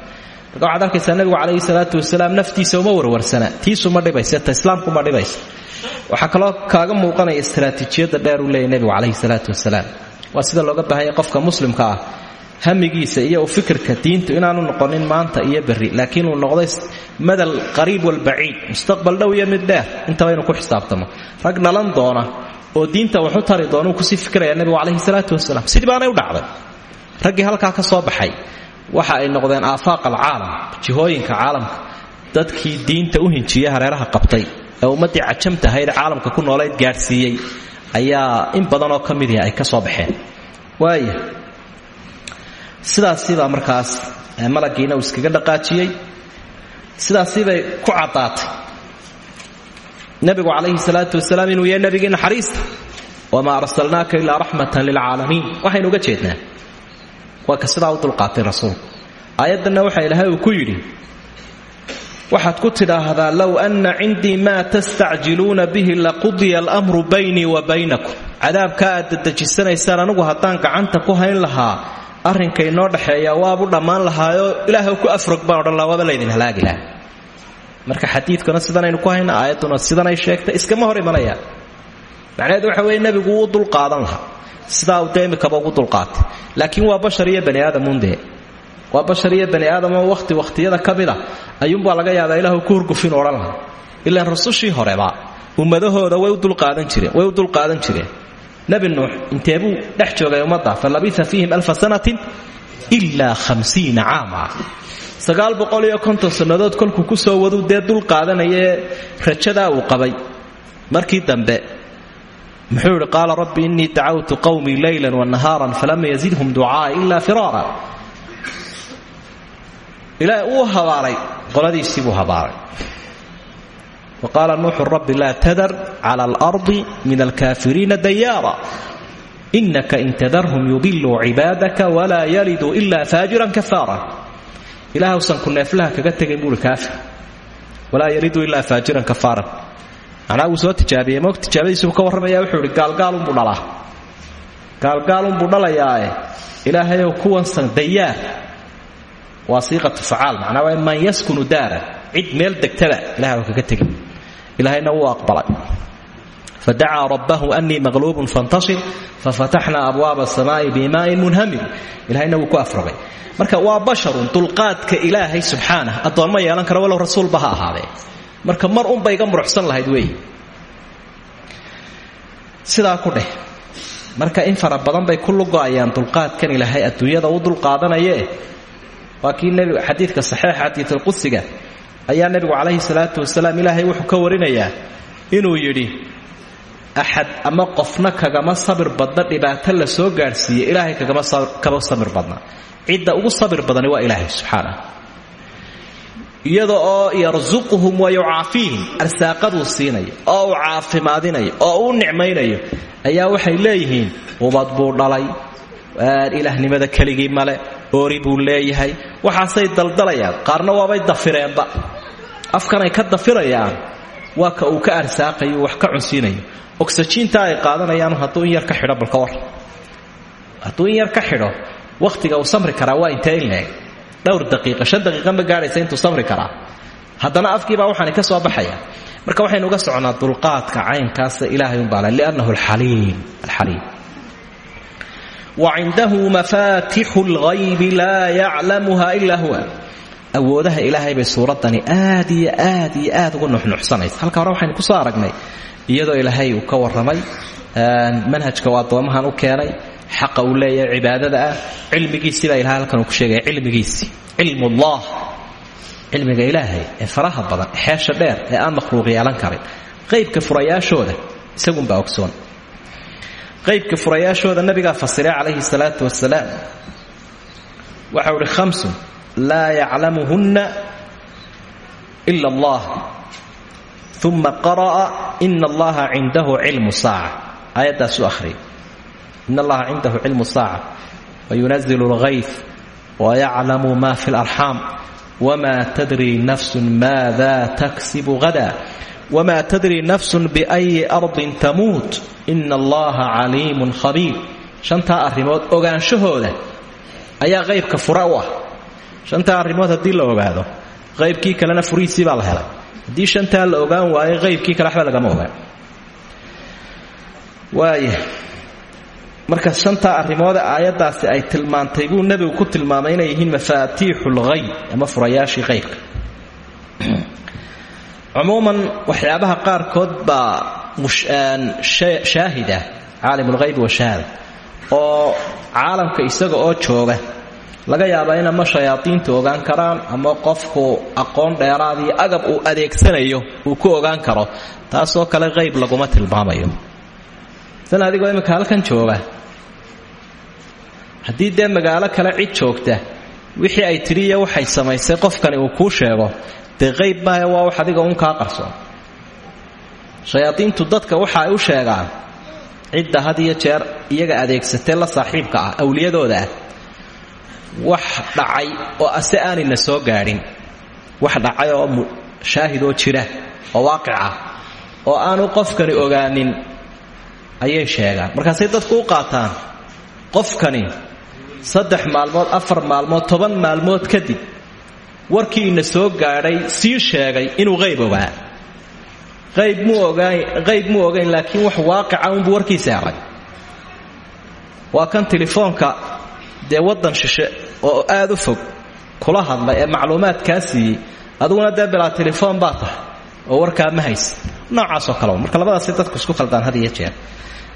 Marka waxaad arkaysaa calayhi salaatu wasalaam naftiisa uma warwarsana. Tiisuma dhibaysa ta islaamkuma dhibaysa. Waxaa kaloo kaaga muuqanaya istaraatiijiyadda dheer uu leeyahy nebigu calayhi salaatu wasalaam. Waa sida looga baahanya qofka muslimka ah hamigiisa iyo fikirka diintu inaanu noqonin maanta iyo berri. Laakiin uu noqday madal qariib walbaciid mustaqbal dhow iyo mid dheer. Intaba inuu ku xisaabtamo. Rag doona oo diinta waxu tari doonuu ku sii fikiraya nebigu calayhi salaatu wasalaam. Sidii baanay u dhacday raggii halkaa ka soo baxay waxa ay noqdeen aafaaq alcaalam jihooyinka caalamka. Dadkii diinta u hinjiya hareeraha qabtay ee ummaddii cajamtahayd caalamka ku noolayd gaadhsiiyey ayaa in badanoo ka mid ihi ay ka soo baxeen. Waaya sidaasibaa markaas malaggiina uu iskaga dhaqaajiyey sidaasibay ku caddaatay. Nebigu calayhi salaatu wasalaam inuu yahay naxariista wamaa arsalnaaka ilaa raxmatan lilcaalamiin waxaynu uga jeednaa waa ka sidaa u dulqaatay rasuulku aayaddanna waxa ilaahay uu ku yidhi waxaad ku tidhaahdaa low anna cindii maa tastacjiluuna bihi laqudiya almru baynii wa baynakum. Cadaabka aad dadejisanaysaan anigu haddaan gacanta ku hayn lahaa arrinka inoo dhexeeya waabu dhammaan lahaayoo ilaahay ku afrog baan odhan laha laydin halaagi laha marka xadiidkuna sidanaynu ku hayna aayadduna sidanay sheegtay iskama hor imanayaan macnaheedu waxa weeye nebigu wuu dulqaadan lahaa sidaa uu dee imikaba ugu dulqaatay. Laakiin waa bashar iyo bani aadamuundee waa bashar bani aadamoo wakhti wakhtiyada ka mid a ayuunbaa laga yaabaa ilaahu ku hurgufin odhan lahaa. Ilaan rusushii horeba ummadahooda way u dulqaadan jireen way u dulqaadan jireen. Nebi nuux inteebuu dhex joogay ummadda fa labisa fiihim alfa sanatin ilaa hamsiina caama. Sagaal boqol iyo konton sannadood kolkuu ku soo waduu dee dul qaadanayee rajadaa uu qabay. Markii dambe muxuu idhi qaala rabbi innii dacawtu qawmii leylan wanahaaran falam yazidhum ducaai ila firaara. Ilaahay uu habaaray qoladiisii buu habaaray. Wa qaala nuuxu rabbi laa tadar cala alardi min alkaafiriina dayaara. Inaka in tadarhum yudiluu cibaadaka walaa yaliduu ila faajiran kafaara. Ilaahwsan ku neeflaha kaga tegayn buui kaafir. Walaa yalidu ilaa faajiran kafaaran macnaa wuu soo tijaabiyey moog tijaabadiisuu ka warramaya wuxuu ihi gaalgaalunbuu dhalaa gaalgaalunbuu dhalayaae ilaahayow kuwansan dayaar waa siiqatu facaal macnaa waa man yaskunu daara cid meel degtaba ilahay waa kaga tegin ilaahayna wuu aqbalay fadacaa rabbahu anii maqluubun fantasir fafataxnaa abwaaba asamaai bimaain munhamir ilahayna wuu ku afrogay marka waa basharun dulqaadka ilaahay subxaanah addoonma yeelan kara walow rasuulba ha ahaadee marka mar unba iga muruxsan lahayd wey. Sidaa ku dheh. Marka in fara badan bay ku lugo'ayaan dulqaadkan ilaahay adduunyada u dulqaadanayee. Waa kii xadiidka saxiixa xadiidulqudsiga ayaa nebigu calayhi salaatu wasalaam ilaahay wuxuu ka warinayaa inuu yidhi axad ama qofna kagama sabir badna dhibaato la soo gaadhsiiye ilaahay kagama kaba sabir badna. Cidda ugu sabir badani waa ilaahay subxaanah iyada oo yarsuquhum wa yucaafiihim arsaaqaduu siinayo oo uu caafimaadinayo oo uu nicmaynayo ayaa waxay leeyihiin ubad buu dhalay ilaahnimada keligii male oori buu leeyahay. Waxaasay daldalayaan qaarna waabay dafireenba. Afkanay ka dafirayaan waa ka uu ka arsaaqayo wax ka cunsiinayo ogsajiinta ay qaadanayaan hadduu in yar ka xidho balka war. Hadduu in yar ka xidho wakhtiga uu samri karaa waa intee in dhowr daqiiqa shan daqiiqa ma gaadhaysa intuu samri karaa. Haddana afkiibaa waxaani ka soo baxaya. Marka waxaynu uga socnaa dulqaadka caynkaasa ilaahay umbaa le liannahu alxaliim alxaliim. Wa cindahu mafaatixu lghaybi laa yaclamuha ilaa huwa. Awoodaha ilaahay bay suuraddani aad iyo aad uga nuxnuxsanaysa. Halka hore waxaynu ku soo iyadoo ilaahay uu ka warramay manhajka uu addoomahan u keenay xaqa uu leeyahay cibaadada ah cilmigiisii baa ilahay halkan uu ku sheegaya cilmigiisii. Cilmullah. Cilmiga ilaahay ee faraha badan xeesha dheer ee aan makhluuq yeelan karin. Qaybka furayaashooda isagunbaa ogsoon. Qaybka furayaashooda nabigaa fasiray calayhi salaatu wasalaam waxau ihi khamsun laa yaclamuhunna ila allah. Uma qara'a ina allaha cindahu cilmu saaca. Aayaddaasuu ahriyay in allaha cindahu cilmu saaca wayunazilu lghayf wayaclamu ma fi larxaam wma tadri nafsun maada taksibu hada wma tadri nafsun biأyi ardin tamuut ina allaha caliimun khabiir shantaa arrimood ogaanshahooda ayaa qaybka fura u ah. Shantaa arrimood haddii la ogaado qaybkii kalena furihiisii baa la helay. Haddii shantaa la ogaan waayo qaybkii kale waxba lagama ogaan. Waaya marka shantaa arrimoode aayaddaasi ay tilmaantay buu nebigu ku tilmaamay inay yihiin mafaatiixu lghayb ama furayaashii qaybka cumuuman waxyaabaha qaarkood baa shaahida caalim lghaybi washahaada oo caalamka isaga oo jooga. Laga yaabaa in ama shayaadiintu ogaan karaan ama qofku aqoon dheeraad iyo agab uu adeegsanayo uu ku ogaan karo taasoo kale qayb laguma tilmaamayo. San adigoo imika halkan jooga haddii dee magaalo kale cid joogta wixii ay tidhi iyo waxay samaysay qofkani uu kuu sheego dee qayb maahe waa wax adiga un kaa qarsoon shayaadiintu dadka waxa ay u sheegaan cidda had iyo jeer iyaga adeegsatee la saaxiibka ah awliyadooda ah. Wax dhacay oo ase aanayna soo gaadhin wax dhacay oo shaahidoo jira oo waaqic ah oo aanu qofkani ogaanin ayay sheegaan. Markaasay dadku u qaataan qofkani saddex maalmood afar maalmood toban maalmood kadib warkiina soo gaadhay sii sheegay inuu qayb ogaa qayb muu ogayn laakiin wax waaqica unbuu warkiisa helay waa kan telefoonka dee waddan shishe oo aad u fog kula hadlay ee macluumaadkaa siiyey aduguna dee bilaa telefoon baa tahay oo warkaa ma haysa noocaasoo kale marka labadaasay dadku isku khaldaan had jeer.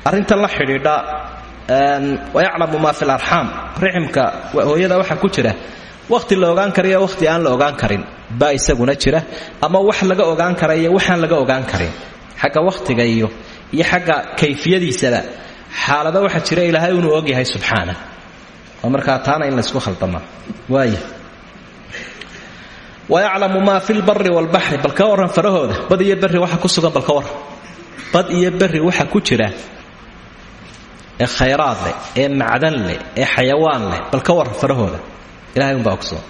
Arrintan la xidhiidha wayaclamu maa fi larxaam riximka hooyada waxaa ku jira wakhti la ogaan karayo wakhti aan la ogaan karin baa isaguna jira ama wax laga ogaan kara iyo waxaan laga ogaan karin. Xagga wakhtiga iyo iyo xagga kayfiyadiisaba xaalado waxaa jira ilaahay inuu ogyahay subxaana. Oo markaa taana in laysku khaldama. Waaya wayaclamu maa fi lbari waalbaxri bal ka warran farahooda. Bad iyo berri waxa ku sugan bal ka warran bad iyo berri waxa ku jira ee khayraad leh ee macdan leh ee xayawaan leh bal ka warran farahooda. Ilahay umbaa ogsoon.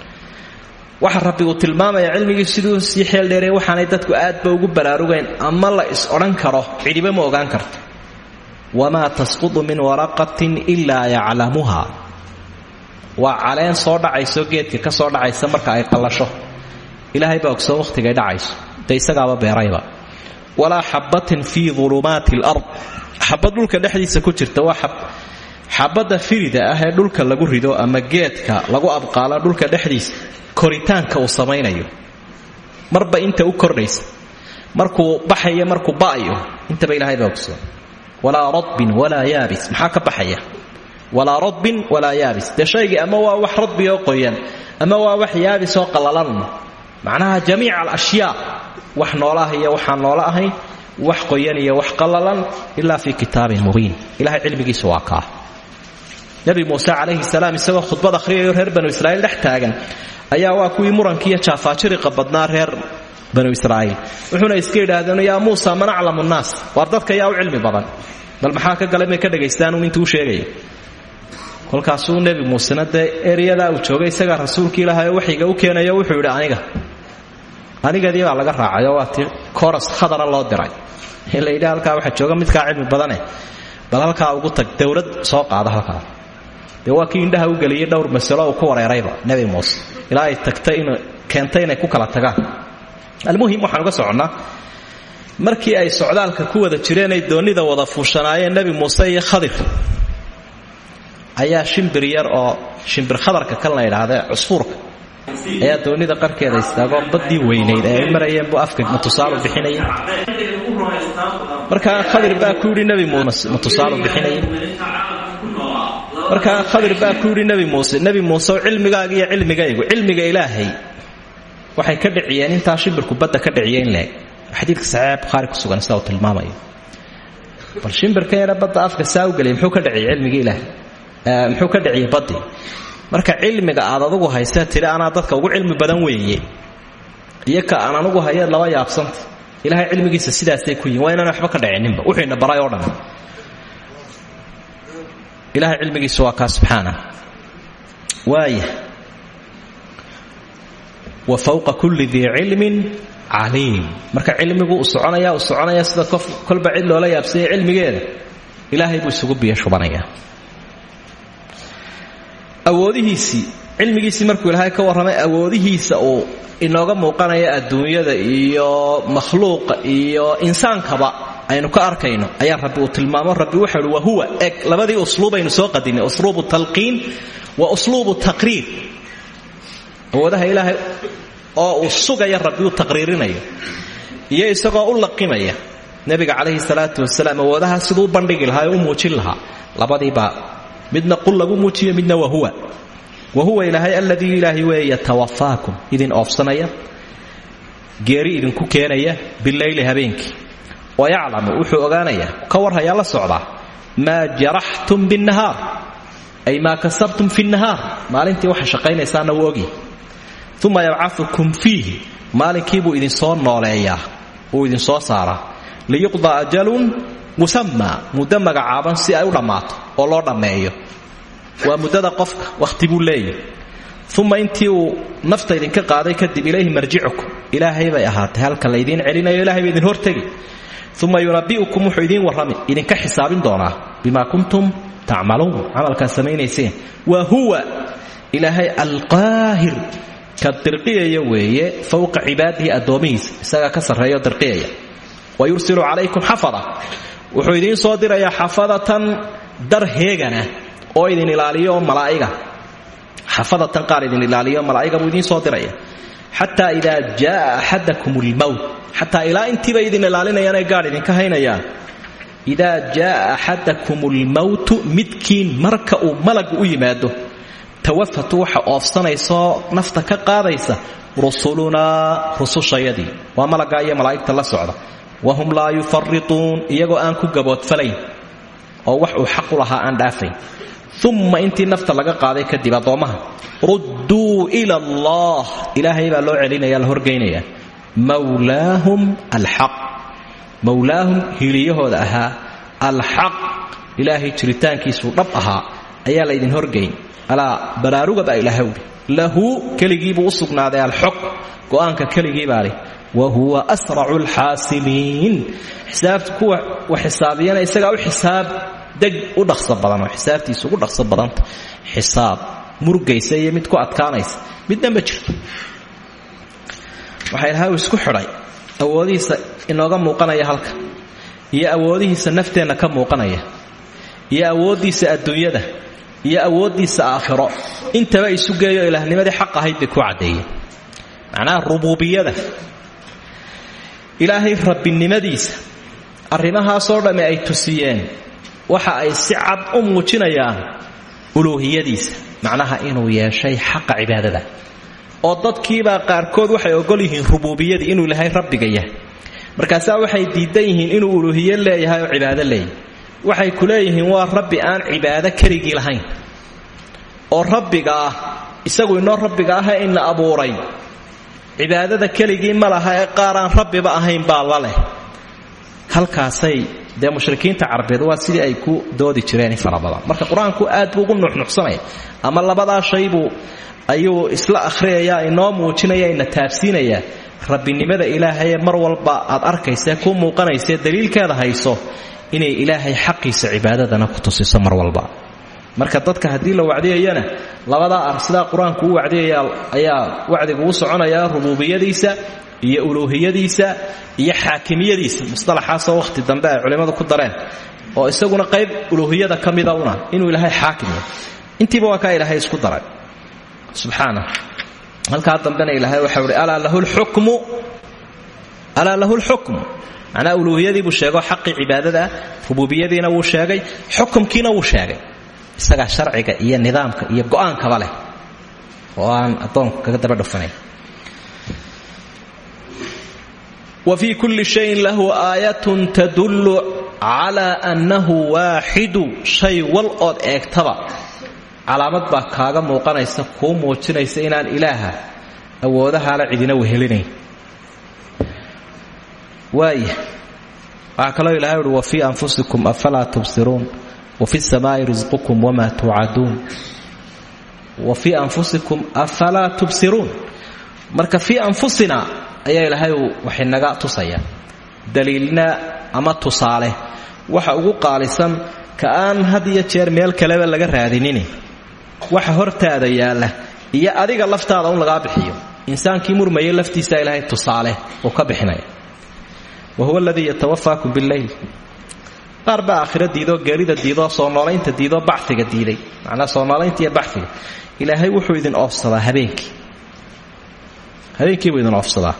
Waxa rabbi uu tilmaamaya cilmigii siduu sii xeel dheerey waxaanay dadku aadba ugu baraarugayn ama la is odhan karo cidiba ma ogaan karto. Wamaa tasqudu min waraqatin ilaa yaclamuha. Waa caleen soo dhacayso geedka ka soo dhacaysa marka ay qallasho. Ilaahay baa ogsoon wakhtigay dhacayso. Dee isagaaba beerayba walaa xabbatin fii dulumaati alard xabad dhulka dhexdiisa ku jirta waa xabadda firida ah ee dhulka lagu rido ama geedka lagu abqaalo dhulka dhexdiisa koritaanka uu samaynayo. Marba inta u kordhaysa markuu baxayo markuu ba'ayo intaba ilahay baa ogsoon walaa radbin walaa yaabis. Maxaa baxaya? Walaa radbin walaa yaabis. Dee ama waa wax radbi oo qoyan ama waa wax yaabis oo qallalan. Macnaha jamiica alashyaa wax noolaah iyo waxaan noola ahayn wax qoyan iyo wax qallalan ilaa fii kitaabin mubiin. Ilahay cilmigiisa waa kaa. Nabi muuse calayhi salaam isagoo khudbad akhriyayo reer banu israa'iil dhex ayaa waa kuwii murankiiyo jaafaajiriqa badnaa reer banu israa'iil. Wuxuuna iska yidhaahdeen yaa muusa man aclamu nnaas? Waar dadka yaa u cilmi badan. Bal maxaa ka galay may ka dhagaystaan un intuu sheegaya kolkaasuu nebi muusena dee eryadaa uu joogay isagaa rasuulka ilaahay u keenayo wuxuu yidhi aniga anigadii baa laga raacay oo waa ti koras khadara loo diray. In la yidhi halkaa waxaa jooga midkaa cilmi badane. Bal halkaa ugu tag dowlad soo qaada halkaa. Dee waa u geliyey dhowr masalo uu ku wareerayba nebi muuse. Ilaa ay tagtay in keentay inay ku kala tagaan. Almuhim waxaan uga soconnaa markii ay socdaalka ku wada jireen ay doonnida wada fuushanaayeen nebi muuse iyo khadir. Ayaa shimbir yar oo shimbir khadarka kan la yidhaahda cusfuurka ayaa doonnida qarkeeda istaagoo baddii weynayd ee ay marayeen buu afka matusaalu bixinayay? Markaa khadir baa ku yidhi muuse matusaalu bixinayay? Markaa khadir baa ku yidhi muuse nebi muuse cilmigaaga iyo cilmigaygu cilmiga ilaahay waxay ka dhiciyeen intaa shimbirku badda ka dhiciyeen leeg. Xadiidka saxiixa bukhaari ku sugan sida uu tilmaamayo. Bal shimbirka yare badda afka saa u muxuu ka dhiciyay cilmigii ilaahay? Muxuu ka dhiciyay baddii marka cilmiga aad adugu haysee tidhi anaa dadka ugu cilmi badan weeye. Iyo aan anugu hayeed laba yaabsanta ilahay cilmigiisa sidaasay ku yihiin waa waxba ka dhicinninba wuxuuna baray oo dhan. Ilahay cilmigiisa waa kaa subxaana. Waaya wa fawqa kulli dii cilmin caliim. Marka cilmigu u soconaya u soconaya sida kolba cid loola yaabsanya cilmigeeda ilaahay buu isugu biyo shubanayaa awoodihiisii cilmigiisii markuu ilaahay ka warramay awoodihiisa uu inooga muuqanaya adduunyada iyo makhluuqa iyo insaankaba aynu ka arkayno. Ayaa rabbi uu tilmaamo. Rabbi wuxuu uhi wahuwa eg. Labadii usluubaynu soo qadinay usluubu talqiin wa usluubu taqriir. Awoodaha ilaahay oo uu rabbi uu taqriirinayo iyo isagoo u laqimaya. Nebiga calayhi salaatu wasalaam awoodaha siduu u u muujin lahaa. Labadiibaa midna qul lagu muujiyo midna wahuwa wahuwa ilaahay alladii ilaahay weeye yatawafaakum idin oofsanaya geeri idinku keenaya bileyli habeenkii. Wayaclamu wuxuu ogaanayaa ka warhayaa la socdaa maa jaraxtum binnahaar. Ay maa kasabtum fi nahaar maalintii waxa shaqaynaysaana wuu ogyahy uma yabcaukum fiihi. Maalinkiibuu idin soo nooleeyaa uu idin soo saaraa. Liyuqdaa ajalun musamaa muddo magacaaban si ay u dhammaato oo loo dhammeeyo. Waa muddada qofka wakhti buu leeyahy intii uu nafta idinka qaaday kadib ilayhi marjicukum. Ilaahay bay ahaatay halka laydiin celinayo ilahay ba idin hortegi uma yunabi'ukum wuxuu idiin warrami idinka xisaabin doonaa bima kuntum tacmaluun camalkaad samaynayseen. Wa huwa ilaahay alqaahir ka dirqiyaya weeye fowqa cibaadihi addoomihiisa. Isagaa ka sarreeyo dirqiyaya. Wa yursilu calaykum xafada wuxuu idiin soo dirayaa xafadatan dar heegana oo idin ilaaliyo malaa'iga. Xafadatan qaar idin ilaaliyo malaa'iga buu idiin soo diraya. Xataa idaa jaaa axadakum lmowt xataa ilaa intiiba idin ilaalinayaan ay gaadh idinka haynayaan. Idaa jaaa axadakum lmowtu midkiin marka uu malagu u yimaado tawafatu waxa oofsanaysoo nafta ka qaadaysa rusulunaa rusushayadii waa malagaa iyo malaa'igta la socda wahum laa yufarituun iyagoo aan ku gaboodfalayn oo wax uu xaqu lahaa aan dhaafayn uma intii nafta laga qaaday kadib addoommaha rudduu ila allah ilaahay baa loo celinaya la horgeynaya mawlaahum alxaq mawlaahum hiiliyahooda ahaa alxaq ilaahay jiritaankiisuu dhab ahaa ayaa laydin horgeyn. Alaa baraaruga baa ilaahay uhi lahu keligiibuu u sugnaaday alxuk go'aanka keligiibaa leh wa huwa asracu alxaasimiin xisaabta kuwa wax xisaabiyana isagaa u xisaab deg u dhaqso badan oo xisaabtiisa ugu dhaqso badanta xisaab murgaysa iyo mid ku adkaanaysa midna ma jirto. Waxaa ilahay isku xidhay awoodihiisa inooga muuqanaya halka iyo awoodihiisa nafteenna ka muuqanaya iyo awooddiisa adduunyada iyo awooddiisa aakhiro. Intaba isu geeyo ilaahnimadii xaq ahayd bay ku caddeeyeen macnaha rubuubiyada. Ilaahay rabbinimadiisa arrimahaasoo dhamme ay tusiyeen. Waxa ay si cad u muujinayaan uluuhiyadiisa macnaha inuu yeeshay xaqa cibaadada. Oo dadkiibaa qaarkood waxay ogol yihiin rubuubiyadii inuu ilaahay rabbiga yahay. Markaasaa waxay diidan yihiin inuu uluuhiye leeyahay oo cibaado leeyahay. Waxay ku leeyihiin waa rabbi aan cibaado keligii lahayn. Oo rabbiga ah isagu inoo rabbiga ah ina abuuray cibaadada keligii ma laha ee qaar aan rabbiba ahayn baa la leh. Halkaasay dee mushrikiinta carabeed waa sidii ay ku doodi jireen in fara marka qur'aanku aad buu ugu nuxnuxsanaya ama labadaa shaybuu ayuu isla akhriyaya inoo muujinaya ina taabsiinaya rabbinimada ilaahayee mar walba aad arkaysae ku muuqanaysae daliilkeeda hayso inay ilaahay xaqiisa cibaadadana ku tusiso mar walba marka dadka haddii la wacdiyayana labadaa ar sidaa qur'aanku u wacdiyaya ayaa wacdigu u soconaya rubuubiyadiisa iyo uluuhiyadiisa iyo xaakimiyadiisa. Musalaxaasoo wakhti dambe ay culimmadu ku dareen oo isaguna qayb uluuhiyada ka mida inuu ilaahay xaakim yahay. Intiiba waa kaa ilaahay isku daray. Subxaana halkaa dambena ilaahay waxau hi alaa lahu lxukmu alaa lahu lxukmu macnaa uluuhiyadii buu sheego xaqii cibaadadaa rububiyadiina wuu sheegay xukumkiina wuu sheegay isagaa sharciga iyo nidaamka iyo go'aankaba leh. Oo aan addoonku kaga daba dhufanayn wa fii kulli shayin lahu aayatun tadullu calaa annahu waaxidu shay wal ood eegtaba. Calaamad baa kaaga muuqanaysa kuu muujinaysa inaan ilaaha awoodahaala cidina wehelinayn. Waaya waxaa kaloo ilahay uhi wa fii anfusikum afalaa tubsiruun wa fi samaai risqukum wamaa tuucaduun wa fii anfusikum afalaa tubsiruun marka fii anfusina ayaa ilaahay wax inaga tusaya daliilna ama tusaale. Waxa ugu qaalisan ka aan had iyo jeer meel kaleba laga raadinin waxa hortaada yaalla iyo adiga laftaada un lagaa bixiyo. Insaankii murmayay laftiisa ilaahay tusaale uu ka bixinaya. Wa huwa aladii yatawafaakum bileyl qaar baa aakhiro diidoo geerida diidoo soo noolaynta diidoo baciga diiday. Macnaa soo noolaynta iyo baciga ilaahay wuxuu idin oofsadaa habeenkii. Habeenkiibuu idin oofsadaa.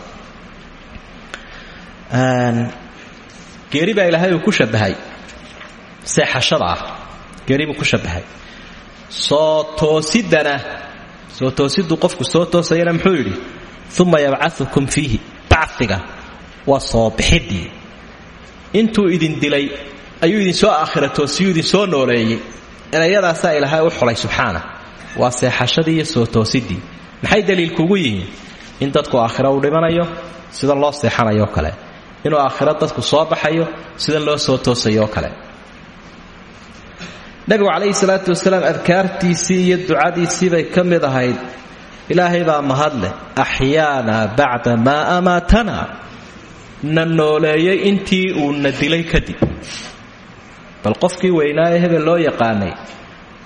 Geeri baa ilaahay ku shabahay seexashada ah. Geeri buu ku shabahay soo toosidana soo toosiddu qofku soo toosayana muxuu yidhi uma yabcaukum fiihi. Bacfiga waa soo bixidii intuu idin dilay ayuu idin soo aakhira toosiyuu idin soo nooleeyey. Erayadaasaa ilaahay u xulay subxaana. Waa seexashadii iyo soo toosidii. Maxay daliilkuugu yihiin? In dadku aakhiro uu dhimanayo sida loo seexanayo kale. Inuu aakhiro dadku soo baxayo sida loo soo toosayo kale. Nabigu calayhi salaatu wasalaam adkaartiisii iyo ducadiisii bay ka mid ahayd. Ilaahay baa mahadleh axyaana bacda maa amaatana na nooleeyey intii uu na dilay kadib bal qofkii weynaaye hebel loo yaqaanay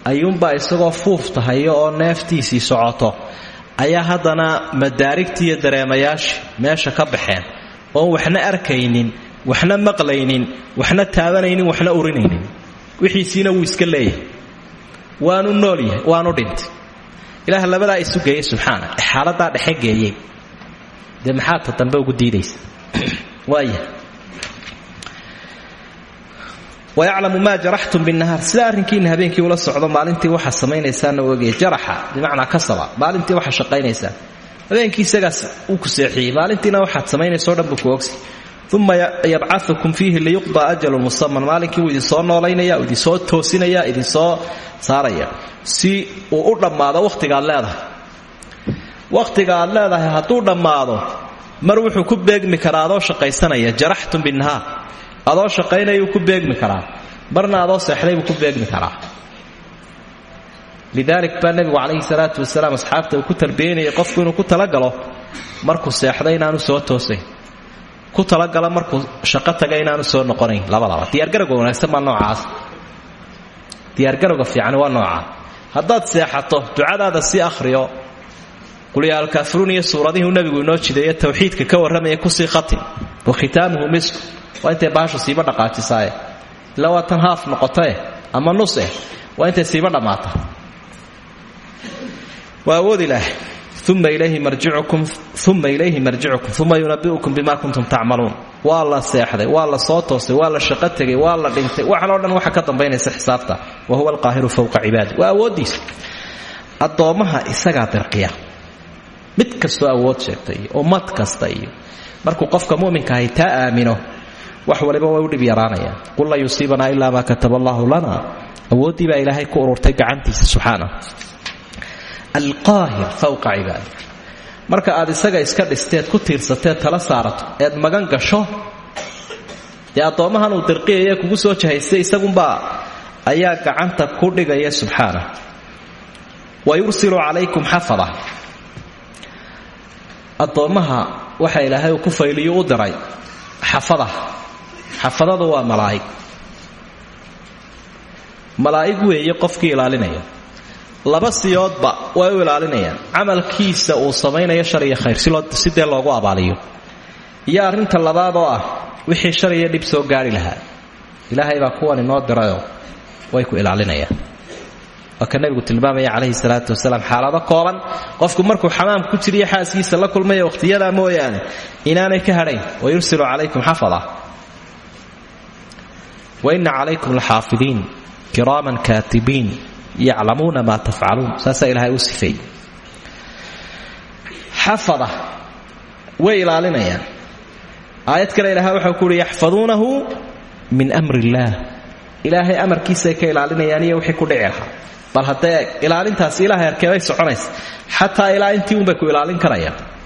ayuunbaa isagoo fuuftahayo oo neeftiisii socoto. Ayaa haddana madaarigtii iyo dareemayaashii meesha ka baxeen oon waxna arkaynin waxna maqlaynin waxna taabanaynin waxna urinaynin. Wixiisiina wuu iska leeyahay. Waanu nool yahay waanu dhintay. Ilaah labadaa isu geeyey subxaana xaaladaa dhexe geeyey dee maxaad ta dambe ugu diidaysa waaya wayaclamu maa jaraxtum binahaar sida arrinkiina habeenkii ula socdo maalintii waxaa samaynaysaana ogaya jaraxa bimacnaa kasaba maalintii waxaa shaqaynaysaan habeenkii isagaas uu ku seexiyey maalintiina waxaad samaynayso dhan buu ku ogsi uma yabcaukum fiihi liyuqda ajalun musaman maalinkii wuu idin soo noolaynaya idin soo toosinaya idin soo saaraya si uu u dhammaado wakhtigaad leedahay wakhtiga aad leedahay hadduu dhammaado mar wuxuu ku beegmi karaa adoo shaqaysanaya jaraxtum binahaar adoo shaqaynayuu ku beegmi karaa. Marna adoo seexday buu ku beegmi karaa. Lidaalik baa nebigu salaatu wasalaam asxaabta uu ku tarbiyaynayay qofku inuu ku talagalo markuu seexday inaanu soo toosayn ku talagala markuu shaqo taga inaanu soo noqonayn labadaba. Diyaargarowga wanaagsan baa noocaas. Diyaargarowga fiican waa noocaa haddaad seexato ducadaada sii akhriyo qulyaalkaafiruun iyo suuradihii nebigu inoo jideeye tawxiidka ka warramaya ku sii khatim. Wa khitaamuhu misku waa intay baashu siiba dhaqaajisaaye? Ila waa tan haaf noqotae ama nus eh? Waa intay siiba dhammaata waa awood ilaahay. Uma ilayhi marjicukum uma ilayhi marjicukum uma yunabi'ukum bima kuntum tacmaluun waa la seexday waa la soo toostay waa la shaqo tegay waa la dhintay. Waxan oo dhan waxa ka dambaynaysa xisaabta. Wa huwa alqaahiru fowqa cibaadi waa awooddiisa. Addoommaha isagaa dirqiya mid kastoo awood sheegta iyo ummad kasta iyo markuu qofka muminka taa aamino wax waliba way u dhib yaraanayaan. Qul lan yusiibanaa ilaa maa kataba allahu lana. Awooddii baa ilaahay ku ururtay gacantiisa subxaana alqaahir fowqa cibaadi marka aad isaga iska dhisteed ku tiirsateed tala saarato eed magan gasho dee addoommahan uu dirqiyaya kugu soo jahaystay isagunbaa ayaa gacanta ku dhigaya subxaana wa yursilu calaykum xafada. Addoommaha waxa ilaahay ku fayliyo u diray xafada xafadadu waa malaa'ig. Malaa'ig weeye qofkii ilaalinaya. Laba siyoodba way u ilaalinayaan. Camalkiisa uu samaynayo shar iyo khayr si dee loogu abaaliyo. Iyo arrinta labaad oo ah wixii shar iyo dhib soo gaari lahaa. Ilaahay baa kuwan inoo dirayoo way ku ilaalinayaan. Waa ka nebigu tilmaamaya calayhi salaatu wasalaam xaalado kooban qofku markuu xamaam ku jiriyo xaaskiisa la kulmaya wakhtiyadaa mooyaane inaanay ka hadhayn wa yursilu calaykum xafada wa inna calaykum laxaafidiin kiraaman kaatibiin yaclamuuna maa tafcaluun saasaa ilaahay u sifeeyey xafada way ilaalinayaan aayad kale ilahay waxau ku uhi min amri illaah ilaahay amarkiisaay ka ilaalinayaan iyo wixii ku dhici lahaa bal haddee ilaalintaasi ilaahay arkeebay soconaysa xataa ilaa intii unbay ku ilaalin karayaan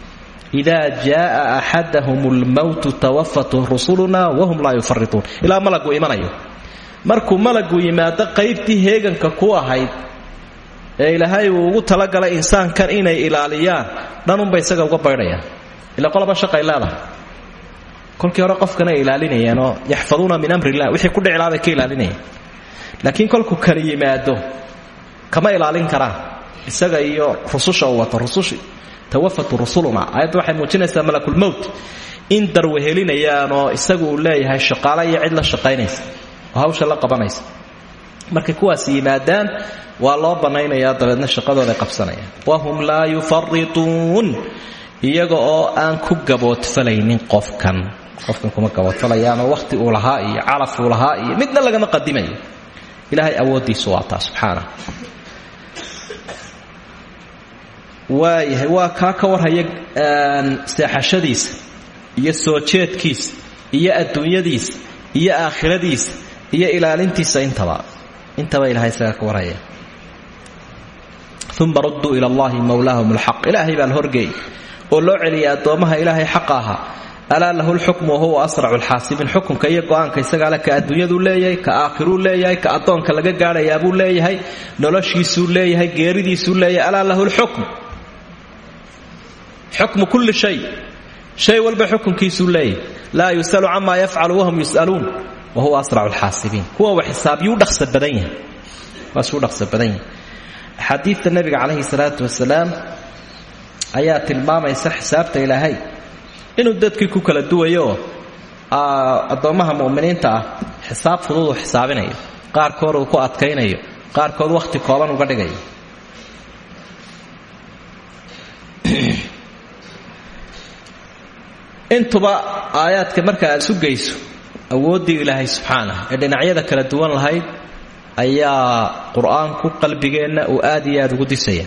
idaa jaaa axadahum lmowtu tawafatu rusuluna wahum laa yufarituun ilaa malagu imanayo markuu malagu yimaado qaybtii heeganka ku ahayd ee ilaahay ugu talagalay insaankan inay ilaaliyaan dhanunbay isaga uga baydhayaan ila qolaba shaqay leedahay kolkii hore qofkana ay ilaalinayeenoo yaxfaduuna min amri illah wixii ku dhicilaa bay ka ilaalinayeen laakiin kolkuu kala kama ilaalin karaan isaga iyo rususha uu wato tawafatu rusuluna. Aayadda waxay muujinaysaa malakulmowt in darweheliнаyaanoo isagu uu leeyahay shaqaale iyo cid la shaqaynaysa oo hawsha la qabanaysa. Markay kuwaas yimaadaan waa loo bannaynayaa dabeedna shaqadooday qabsanayaan. Wahum laa yufarituun iyaga oo aan ku gaboodfalaynin qofkan. Qofkan kuma gabadfalayaanoo wakhti uu lahaa iyo calaf uu lahaa iyo midna lagama qadimayo ilaahay awooddiisu waa waayahay waa kaa ka warhaya seexashadiisa iyo soo jeedkiisa iyo adduunyadiisa iyo aakhiradiisa iyo ilaalintiisa intaba. Intaba ilahay isagaa ka warhaya. Uma ila allahi mowlaahum lxaq ilaahay baa la oo loo celiyay addoommaha ilaahay xaqa ahaa alaa lahu lxukmu wahuwa asracu lxaasibiin xukunka iyo go'aanka isagaale ka adduunyaduu leeyahay ka aakhiruu leeyahay ka addoonka laga gaadhayaabuu leeyahay noloshiisuu leeyahay geeridiisuu leeyahay. Alaa lahu lxukm xukmu kulli shay. Shay walba xukunkiisuu leeyahay laa yusalu camaa yafcalu wahum yus'aluun. Wahuwa asracu lxaasibiin kuwa wa xisaabyuu dhaqsa badan yahay. Waasuu dhaqsa badan yahay. Axaadiidta nabiga calayhi salaatu wasalaam ayaa tilmaamaysa xisaabta ilaahay. Inuu dadkii ku kala duwayo oo addoommaha mu'miniinta ah xisaab fudud uu xisaabinayo. Qaarkood uu ku adkaynayo. Qaarkood wakhti kooban uga dhigayo intuba aayaadka marka aad isu geyso awooddii ilaahay subxaanah ee dhinacyada kala duwan lahayd ayaa qur'aanku qalbigeenna uu aad iyo aad ugu disaya.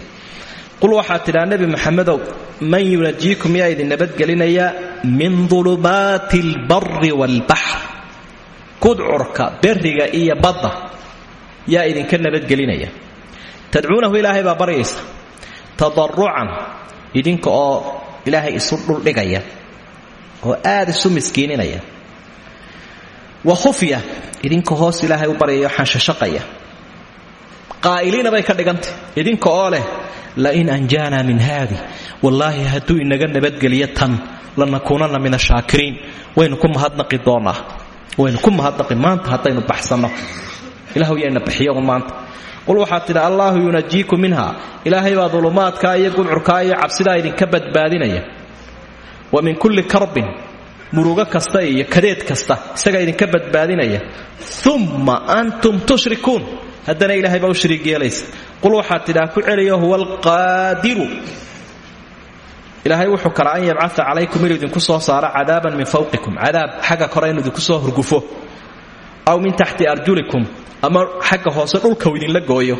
Qul waxaad tidhaa nebi maxamedow man yunajiikum yaa idin nabadgelinaya min dulumaati albari waalbaxr kudcurka beriga iyo badda yaa idinka nabadgelinaya. Tadcuunahu ilaahay baa baryaysa tadarucan idinka oo ilaahay isu dhuldhigaya oo aad isu miskiininaya wa khufya idinka hoos ilaahay u baryayo xanshashaqaya. Qaa'iliina bay ka dhigantay. Idinka oo leh lain anjaanaa min haadi wallaahi hadduu inaga nabadgeliyo tan lanakuunanna min ashaakiriin waynu ku mahadnaqi doonaa. Waynu ku mahadnaqi maanta haddaynu baxsanno. Ilahu yayna bixiyoun maanta. Qul waxaad tidhi allaahu yunajiikum minha ilaahay baa dulumaadkaa iyo gudcurkaa iyo cabsidaa idinka badbaadinaya wa min kulli karbin murugo kasta iyo kadeed kasta isagaa idinka badbaadinaya. Umma antum tushrikuun. Haddana ilahay baa u shariig yeelaysa. Ku celiyo huwa alqaadiru. Ilaahay wuxuu kala an yabcaa calaykum inuu soo saaro cadaaban min fawqikum. Cadaab xagga kore inuu idinku soo hurgufo. Aw min taxti arjulikum. Ama xagga hoose dhulkau idinla gooyo.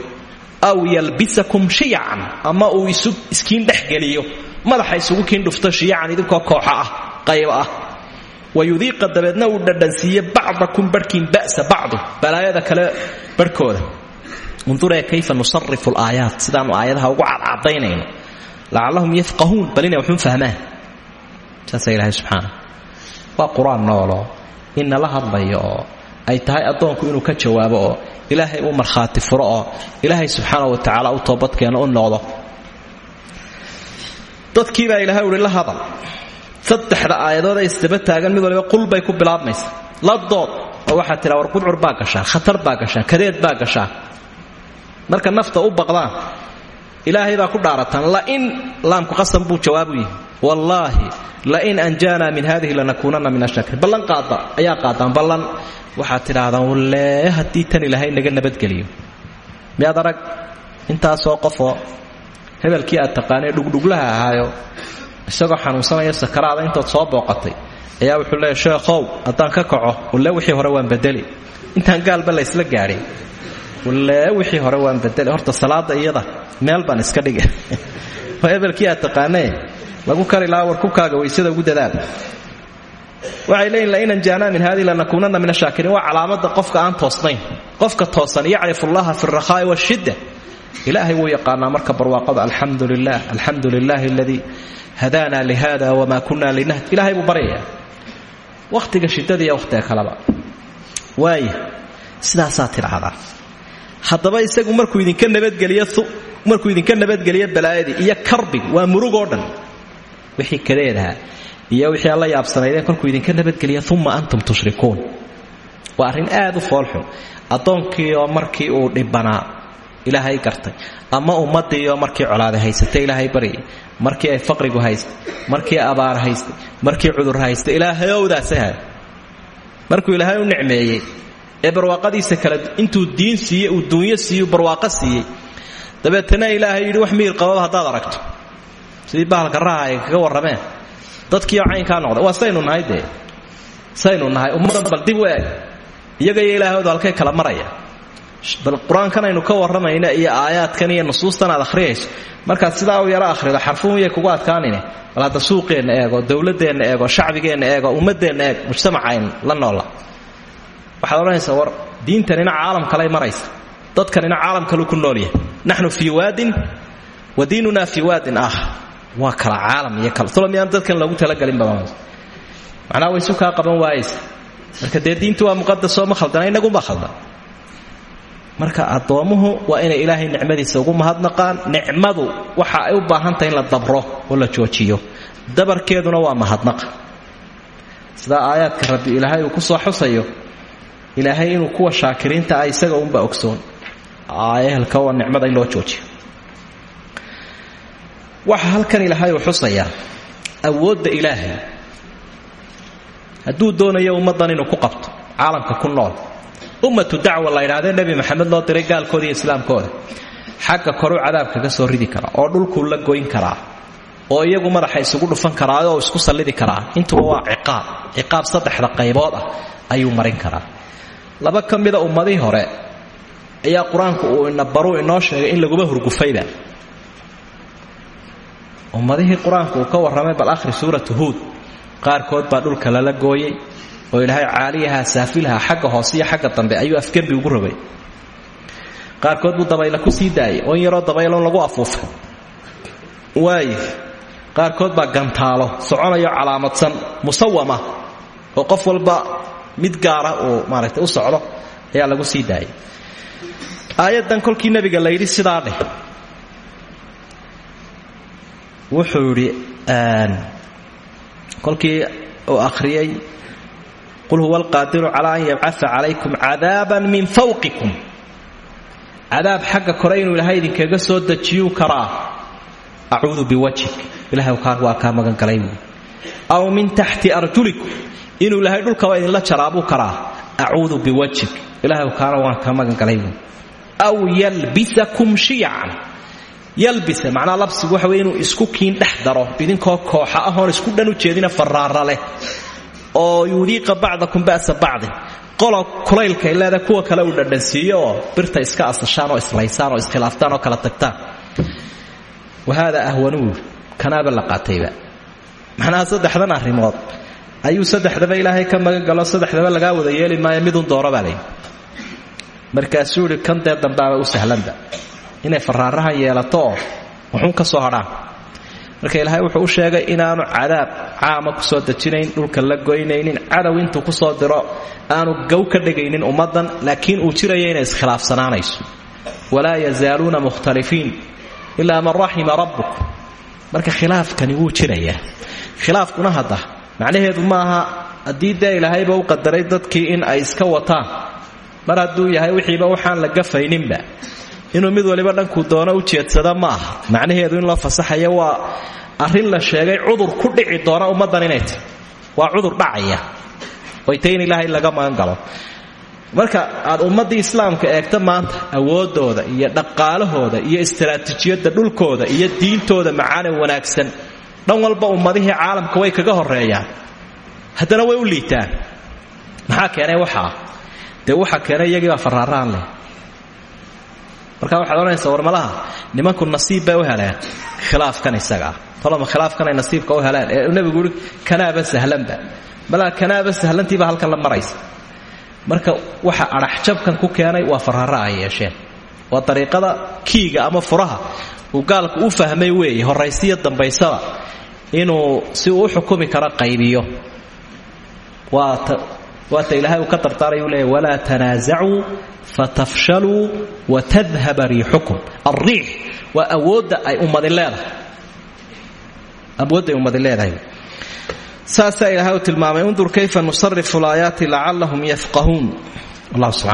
Aw yalbisakum shiyacan ama uu iskiin dhexgeliyo madaxa isugu kiin dhufto shiyacan idinkoo kooxa ah qayb ah. Wayudiiqa dabeedna uu dhadhansiiye bacdakum barhkiin ba'sa bacdi balaayada kale barhkooda unduree kayfa nusarifu laayaat sidaanu aayadaha ugu cadcadaynayno. Lacallahum yafqahuun bal inay waxun fahmaan. Saasa ilaahay subxaana. Waa qur'aan noolo inala hadlayo ay tahay addoonku inuu ka jawaabo oo ilaahay uu markhaati furo oo ilaahay subxaana wa tacaala u toobadkeeno u noqdo dadkii baa ilaahay uhi la hadal. Saddexda aayadood ee isdaba taagan mid waliba qul bay ku bilaabmaysa la dood oo waxaad tidhaa war qudcur baa gashaa khatar baa gashaa kadeed baa gashaa. Marka nafta u baqdaan ilaahay baa ku dhaarataan lain laamku qasam buu jawaabu yihi wallaahi lain anjaanaa min hadihi lanakuunanna min ashakiriin ballan qaada ayaa qaadaan ballan. Waxaad tidhaahdaan wallee haddii tan ilaahay naga nabadgeliyo. Miyaad arag intaasoo qofoo hebelkii aad taqaanee dhugdhuglaha ahaayo isagoo xanuunsanaya sakaraada intood soo booqatay ayaa wuxuu leeya sheekhow haddaan ka kaco walle wixii hore waan bedeli. Intaan gaalba laysla gaadhin. Walle wixii hore waan bedeli. Horta salaada iyada meel baan iska dhigi oo aad taqaanee lagu kari lahaa war kubkaaga waysada ugu dadaal waxay leeyihiin lain anjaanaa min haadii lanakuunanna min ashaakiriin waa calaamada qofka aan toosnayn. Qofka toosan yacrifu llaha fi ilaahay wuu yaqaanaa marka barwaaqada alxamdu lilah alxamdu lilaahi aladii hadaana lihada wma kuna linahd ilahay buu baryayaa wakhtiga shidada iyo wakhtiga kaleba waaya sidaasaa tidhaahdaa haddaba isagu markuu idinka nabadgeliyo markuu idinka nabadgeliyo balaayadii iyo karbigu waa murugoo dhan wixii kadeedaha iyo wixii alla yaabsanaydeen kolkuu idinka nabadgeliya uma antum tushrikuun waa arrin aad u foolxun addoonkiioo markii uu dhibanaa ilaahay gartay. Ama ummadiioo markii colaada haysatay ilaahay baryay markii ay faqrigu haystay markii abaar haystay markii cudur haystay ilaahay owdaasah markuu ilaahay u nicmeeyey ee barwaaqadiisa kale intuu diin siiye uu duunyo siiyu barwaaqo siiyey. Dabeetana ilaahay yidhi wax miyir qababa haddaad aragto. Sidii bahalka raha ay kaga warrameen. Dadkiioo caynkaa noqda waa saynu nahay saynu nahay ummadan bal dib u eg iyaga iyo ilaahoodu halkay kala maraya bal qur'aankan aynu ka warramayna iyo aayaadkan iyo nusuustan aad akhriyayso markaad sidaa u yaro akhrido xarfuhuyay kugu adkaanine bal hadda suuqeenna eego dowladeenna eego shacbigeenna eego ummadeenna eeg mujtamacayn la noola. Waxaad odhanaysaa war diintanina caalam kalay maraysa. Dadkanina caalam kalu ku noolyahay naxnu fii waadin wa diinuna fii waadin. Ah waa kala caalam iyo tolo miyaan dadkan loogu talagelin badan macnaha way isu kaa qaban waayaysa marka dee diintu waa muqadasoo ma khaldana inagunbaa khaldan marka addoommuhu waa inay ilaahay nicmadiisa ugu mahadnaqaan. Nicmadu waxa ay u baahantahay in la dabro oo la joojiyo. Dabarkeeduna waa mahadnaqa sidaa aayaadka rabbi ilaahay uu ku soo xusayo ilaahay inuu kuwa shaakiriinta ah isaga unba ogsoon. Ehelka waa nicmada in loo joojiyo. Waxa halkan ilaahay uu xusayaa awoodda ilaahay. Hadduu doonayo ummaddan inuu ku qabto caalamka ku nool ummatu dacwa la ydhahdee nebi maxamed loo diray gaalkooda iyo islaamkooda. Xagga koruu cadaab kaga soo ridi karaa oo dhulkuu la goyn karaa oo iyagu madaxa isugu dhufan karaa oo isku sallidi karaa. Intuba waa ciqaab. Ciqaab saddexda qaybood ah ayuu marin karaa. Laba ka mida ummadihii hore ayaa qur'aanku uu inabaruu inoo sheegay in laguba hurgufayba ummadihii qur'aanku uu ka warramay bal akhri suuratu huud qaarkood baa dhulka lala gooyey oo ilaahay caaliyaha saafilaha xagga hoose iyo xagga dambe ayuu afgembi ugu rogay qaarkood buu dabayla ku sii daayay oo in yaroo dabayloon lagu afuufay. Waaye qaarkood baa gantaalo soconayo calaamadsan musawama oo qof walba mid gaara uu maaragtay u socdo ayaa lagu sii daayay. Aayaddan kolkii nebiga la yidhi sidaa dheh. Wuxuu yidhi kolkii uu akhriyey qul huwa alqaadiru calaa an yabcaa calaykum cadaaban min fawqikum cadaab xagga kore inuu ilaahay idinkaga soo dejiyuu karaa acuudu biwajhik ilahay waa kaa magangalay buui aw min taxti arjulikum inuu ilaahay dhulkaba idinla jaraabuu karaa acuudu biwajhik ilahay kaana waan kaa magangalay buui aw yalbisakum shiyacan yalbisa macnaa labsigu waxa wey inuu isku kiin dhex daro idinkoo ahoon isku dhan u jeedina oo yudiiqa bacdakum ba'sa bacdin qolo kulaylkay leedahay kuwa kale uu dhadhansiiyo birta iska asashaan oo islaysaan oo iskhilaaftaan oo kala tagtaan. Wahaada ahwanuu kanaaba la qaatayba. Saddexdan arrimood. Ayuu saddexdaba ilaahay ka magan galo saddexdaba lagaa wada yeeli maayo midun dooro baa layidhi kan dee dambaaba u sahlanba inay faraarahan yeelato oo ka soo hadhaan marka ilaahay wuxuu u sheegay inaanu cadaab caama ku soo dejinayn dhulka la goynaynin cadow intuu ku soo diro aanu gow ka dhegaynin ummaddan laakiin uu jiraya inay iskhilaafsanaanayso walaa yazaaluuna mukhtalifiin ilaa man raxima rabbuk. Marka khilaafkani wuu jirayaa. Khilaafkuna hadda. Macnaheedu maaha haddii dee ilaahayba u qadaray dadkii in ay iska wataan. Mar hadduu yahay wixiiba waxaan la gafayninba inuu mid waliba dhankuu doono u jeedsada ma aha macnaheedu in loo fasaxayo waa arrin la sheegay cudur ku dhici doona ummaddan inay tahy waa cudur dhacaya. Oy tay in ilaahay laga magan galo marka aad ummaddii islaamka eegta maanta awooddooda iyo dhaqaalahooda iyo istaraatiijiyadda dhulkooda iyo diintooda macaane wanaagsan dhan walba ummadihii caalamka way kaga horeeyaan haddana way u liitaan. Maxaa keenay waxaa dee waxaa keenay iyagiibaa faraaraan leh marka waxaad odhanaysaa warmalaha nimanku nasiib bay u heleen. Khilaafkan isagaa tolama khilaafkanay nasiibka u heleen. Ee nebigu uhi kanaaba sahlanba malaa kanaaba sahlantiibaa halkan la maraysa. Marka waxa adhaxjabkan ku keenay waa faraara ay yeesheen. Waa dariiqada kiiga ama furaha uu gaalku u fahmay weeye horaysiyo dambaysaba inuu si uu u xukumi karo qaybiyo. Waata ilaahay uu ka dardaaraya u leeya walaa tanaasacuu fatafshaluu watadhaba riixukum alriix waa awoodda ay ummadi leedahay. Awoodda ay ummadi leedahay. Saasaa ilaahay uu tilmaamay undur kayfa nusarifu alaayaati lacallahum yafqahuun. Allah subxana